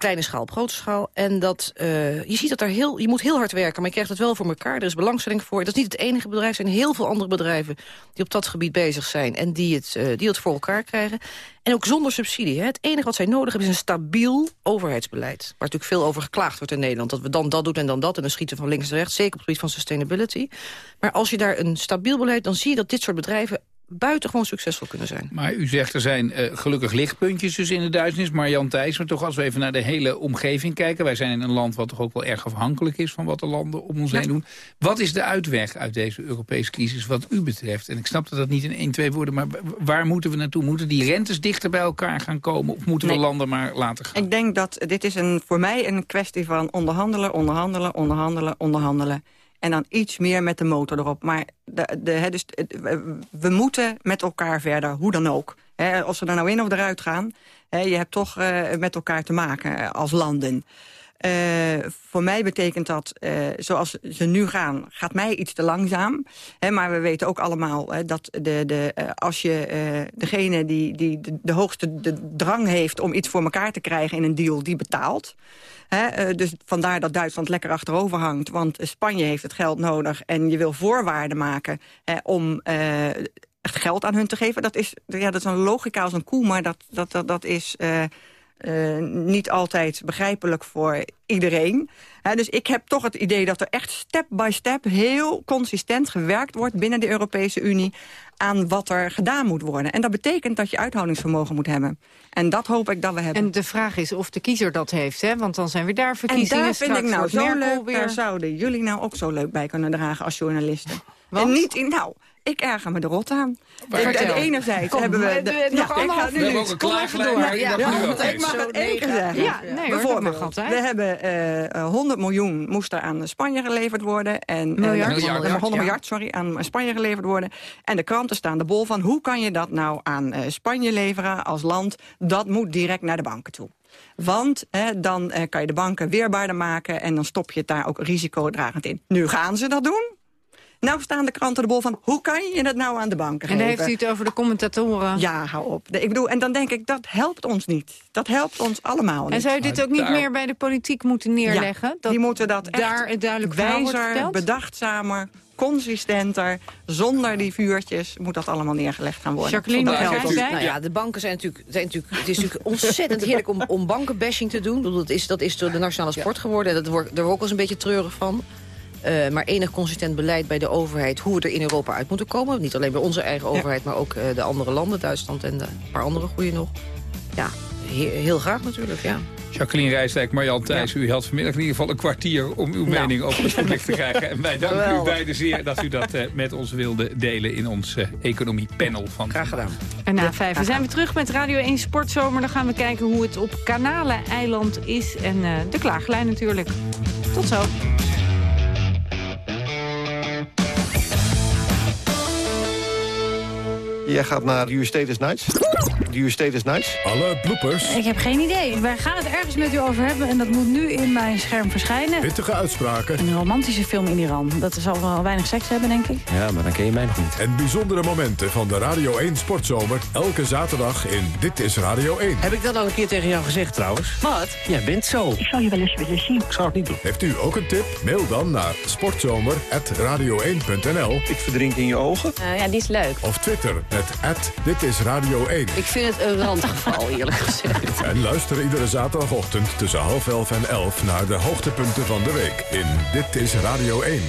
Kleine schaal, op grote schaal. En dat, eh, je ziet dat er heel, je moet heel hard werken, maar je krijgt het wel voor elkaar. Er is belangstelling voor. Dat is niet het enige bedrijf. Er zijn heel veel andere bedrijven die op dat gebied bezig zijn... en die het, eh, die het voor elkaar krijgen. En ook zonder subsidie. Hè. Het enige wat zij nodig hebben is een stabiel overheidsbeleid. Waar natuurlijk veel over geklaagd wordt in Nederland. Dat we dan dat doen en dan dat en dan schieten van links naar rechts. Zeker op het gebied van sustainability. Maar als je daar een stabiel beleid... dan zie je dat dit soort bedrijven buitengewoon succesvol kunnen zijn. Maar u zegt er zijn eh, gelukkig lichtpuntjes dus in de duisternis. Maar Jan Thijs, maar toch als we even naar de hele omgeving kijken. Wij zijn in een land wat toch ook wel erg afhankelijk is van wat de landen om ons heen doen. Wat is de uitweg uit deze Europese crisis wat u betreft? En ik snap dat dat niet in één, twee woorden, maar waar moeten we naartoe? Moeten die rentes dichter bij elkaar gaan komen? Of moeten we landen maar laten gaan? Ik denk dat dit is een, voor mij een kwestie van onderhandelen, onderhandelen, onderhandelen, onderhandelen. En dan iets meer met de motor erop. Maar de, de, hè, dus, het- we, moeten met elkaar verder, hoe dan ook. Hè, of ze er nou in of eruit gaan. Hè, je hebt toch eh, met elkaar te maken eh, als landen. Eh, voor mij betekent dat, eh, zoals ze nu gaan, gaat mij iets te langzaam. Hè, maar we weten ook allemaal hè, dat de, de, eh, als je degene die, die de, hoogste drang heeft... om iets voor elkaar te krijgen in een deal, die betaalt. Hè, dus vandaar dat Duitsland lekker achterover hangt. Want Spanje heeft het geld nodig en je wil voorwaarden maken... om echt geld aan hun te geven. Dat is, ja, dat is een logica als een koe, maar dat, dat, dat, dat is... eh, niet altijd begrijpelijk voor iedereen. Dus ik heb toch het idee dat er echt step by step... heel consistent gewerkt wordt binnen de Europese Unie... aan wat er gedaan moet worden. En dat betekent dat je uithoudingsvermogen moet hebben. En dat hoop ik dat we hebben. En de vraag is of de kiezer dat heeft, hè? Want dan zijn we daar En verkiezingen. daar vind ik nou zo leuk, weer. daar zouden jullie nou ook zo leuk bij kunnen dragen als journalisten. En niet in, nou, ik erger me er rot aan. En, en enerzijds Kom, hebben we... eh, de- eh, nog ik ga anderhalf nu minuut. We hebben ook een maar ja, Ja, nu ik mag het één keer zeggen. Ja, nee Bijvoorbeeld, we hebben eh, eh, 100 miljoen moest er aan Spanje geleverd worden. En, Miljard. eh, Miljard, 100 ja. miljard, sorry, aan Spanje geleverd worden. En de kranten staan de bol van hoe kan je dat nou aan eh, Spanje leveren als land? Dat moet direct naar de banken toe. Want hè, dan eh, kan je de banken weerbaarder maken... en dan stop je het daar ook risicodragend in. Nu gaan ze dat doen. Nou staan de kranten de bol van... hoe kan je dat nou aan de banken En dan geven? heeft u het over de commentatoren. Ja, hou op. Ik bedoel, en dan denk ik, dat helpt ons niet. Dat helpt ons allemaal niet. En zou je dit ook niet meer bij de politiek moeten neerleggen? Ja, die moeten dat echt daar duidelijk wijzer, bedachtzamer, consistenter... zonder die vuurtjes moet dat allemaal neergelegd gaan worden. Jacqueline, Dat wat helpt jij ons. zei? Nou ja, de banken zijn natuurlijk, zijn natuurlijk... Het is natuurlijk ontzettend heerlijk om, om bankenbashing te doen. Ik bedoel, Dat is, dat is door de nationale sport geworden. En dat wordt, daar word ik ook wel eens een beetje treurig van. Eh, maar enig consistent beleid bij de overheid... hoe we er in Europa uit moeten komen. Niet alleen bij onze eigen overheid, maar ook eh, de andere landen. Duitsland en de, een paar andere goede nog. Ja, he- heel graag natuurlijk, ja. Jacqueline Rijsdijk, Marjan Thijs, u had vanmiddag in ieder geval een kwartier om uw Nou. mening over het voetlicht te krijgen. En wij danken u beiden zeer dat u dat eh, met ons wilde delen in ons eh, economiepanel van Graag gedaan. En na vijf we zijn we terug met Radio 1 Sportzomer. Dan gaan we kijken hoe het op Kanalen-eiland is. En eh, de klaaglijn natuurlijk. Tot zo. Jij gaat naar Your Status Nights. Your Status Nights. Alle bloopers, Ik heb geen idee. Wij gaan het ergens met u over hebben en dat moet nu in mijn scherm verschijnen. pittige uitspraken Een romantische film in Iran. Dat zal wel weinig seks hebben, denk ik. Ja, maar dan ken je mij nog niet. en bijzondere momenten van de Radio 1 Sportzomer. Elke zaterdag in Dit is Radio 1. Heb ik dat al een keer tegen jou gezegd trouwens? Wat? Jij bent zo. Ik zou je wel eens willen zien. Ik zou het niet doen. Heeft u ook een tip? Mail dan naar sportzomer.radio1.nl Ik verdrink in je ogen. ja, die is leuk. of Twitter met Dit is Radio 1. Ik vind het een randgeval, eerlijk gezegd. En luister iedere zaterdagochtend tussen half elf en elf naar de hoogtepunten van de week in Dit is Radio 1.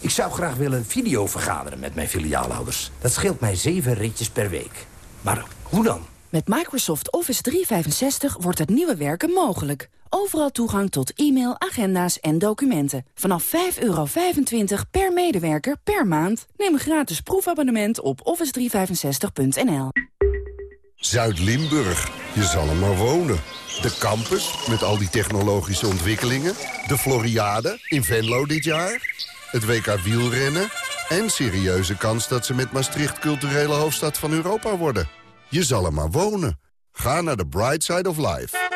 Ik zou graag willen video vergaderen met mijn filiaalhouders. Dat scheelt mij zeven ritjes per week. Maar hoe dan? Met Microsoft Office 365 wordt het nieuwe werken mogelijk. Overal toegang tot e-mail, agenda's en documenten. Vanaf 5,25 per medewerker per maand. Neem een gratis proefabonnement op office365.nl. Zuid-Limburg. Je zal er maar wonen. De campus, met al die technologische ontwikkelingen. De Floriade in Venlo dit jaar. Het WK wielrennen. En serieuze kans dat ze met Maastricht culturele hoofdstad van Europa worden. Je zal er maar wonen. Ga naar de Bright Side of Life.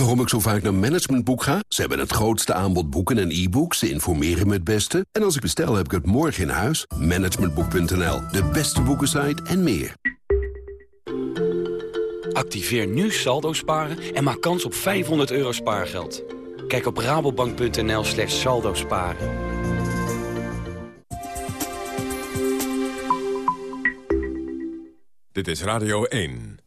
Waarom ik zo vaak naar Managementboek ga? Ze hebben het grootste aanbod boeken en e-books. Ze informeren me het beste. En als ik bestel, heb ik het morgen in huis. Managementboek.nl, de beste boekensite en meer. Activeer nu saldo sparen en maak kans op 500 euro spaargeld. Kijk op rabobank.nl slash saldo sparen. Dit is Radio 1.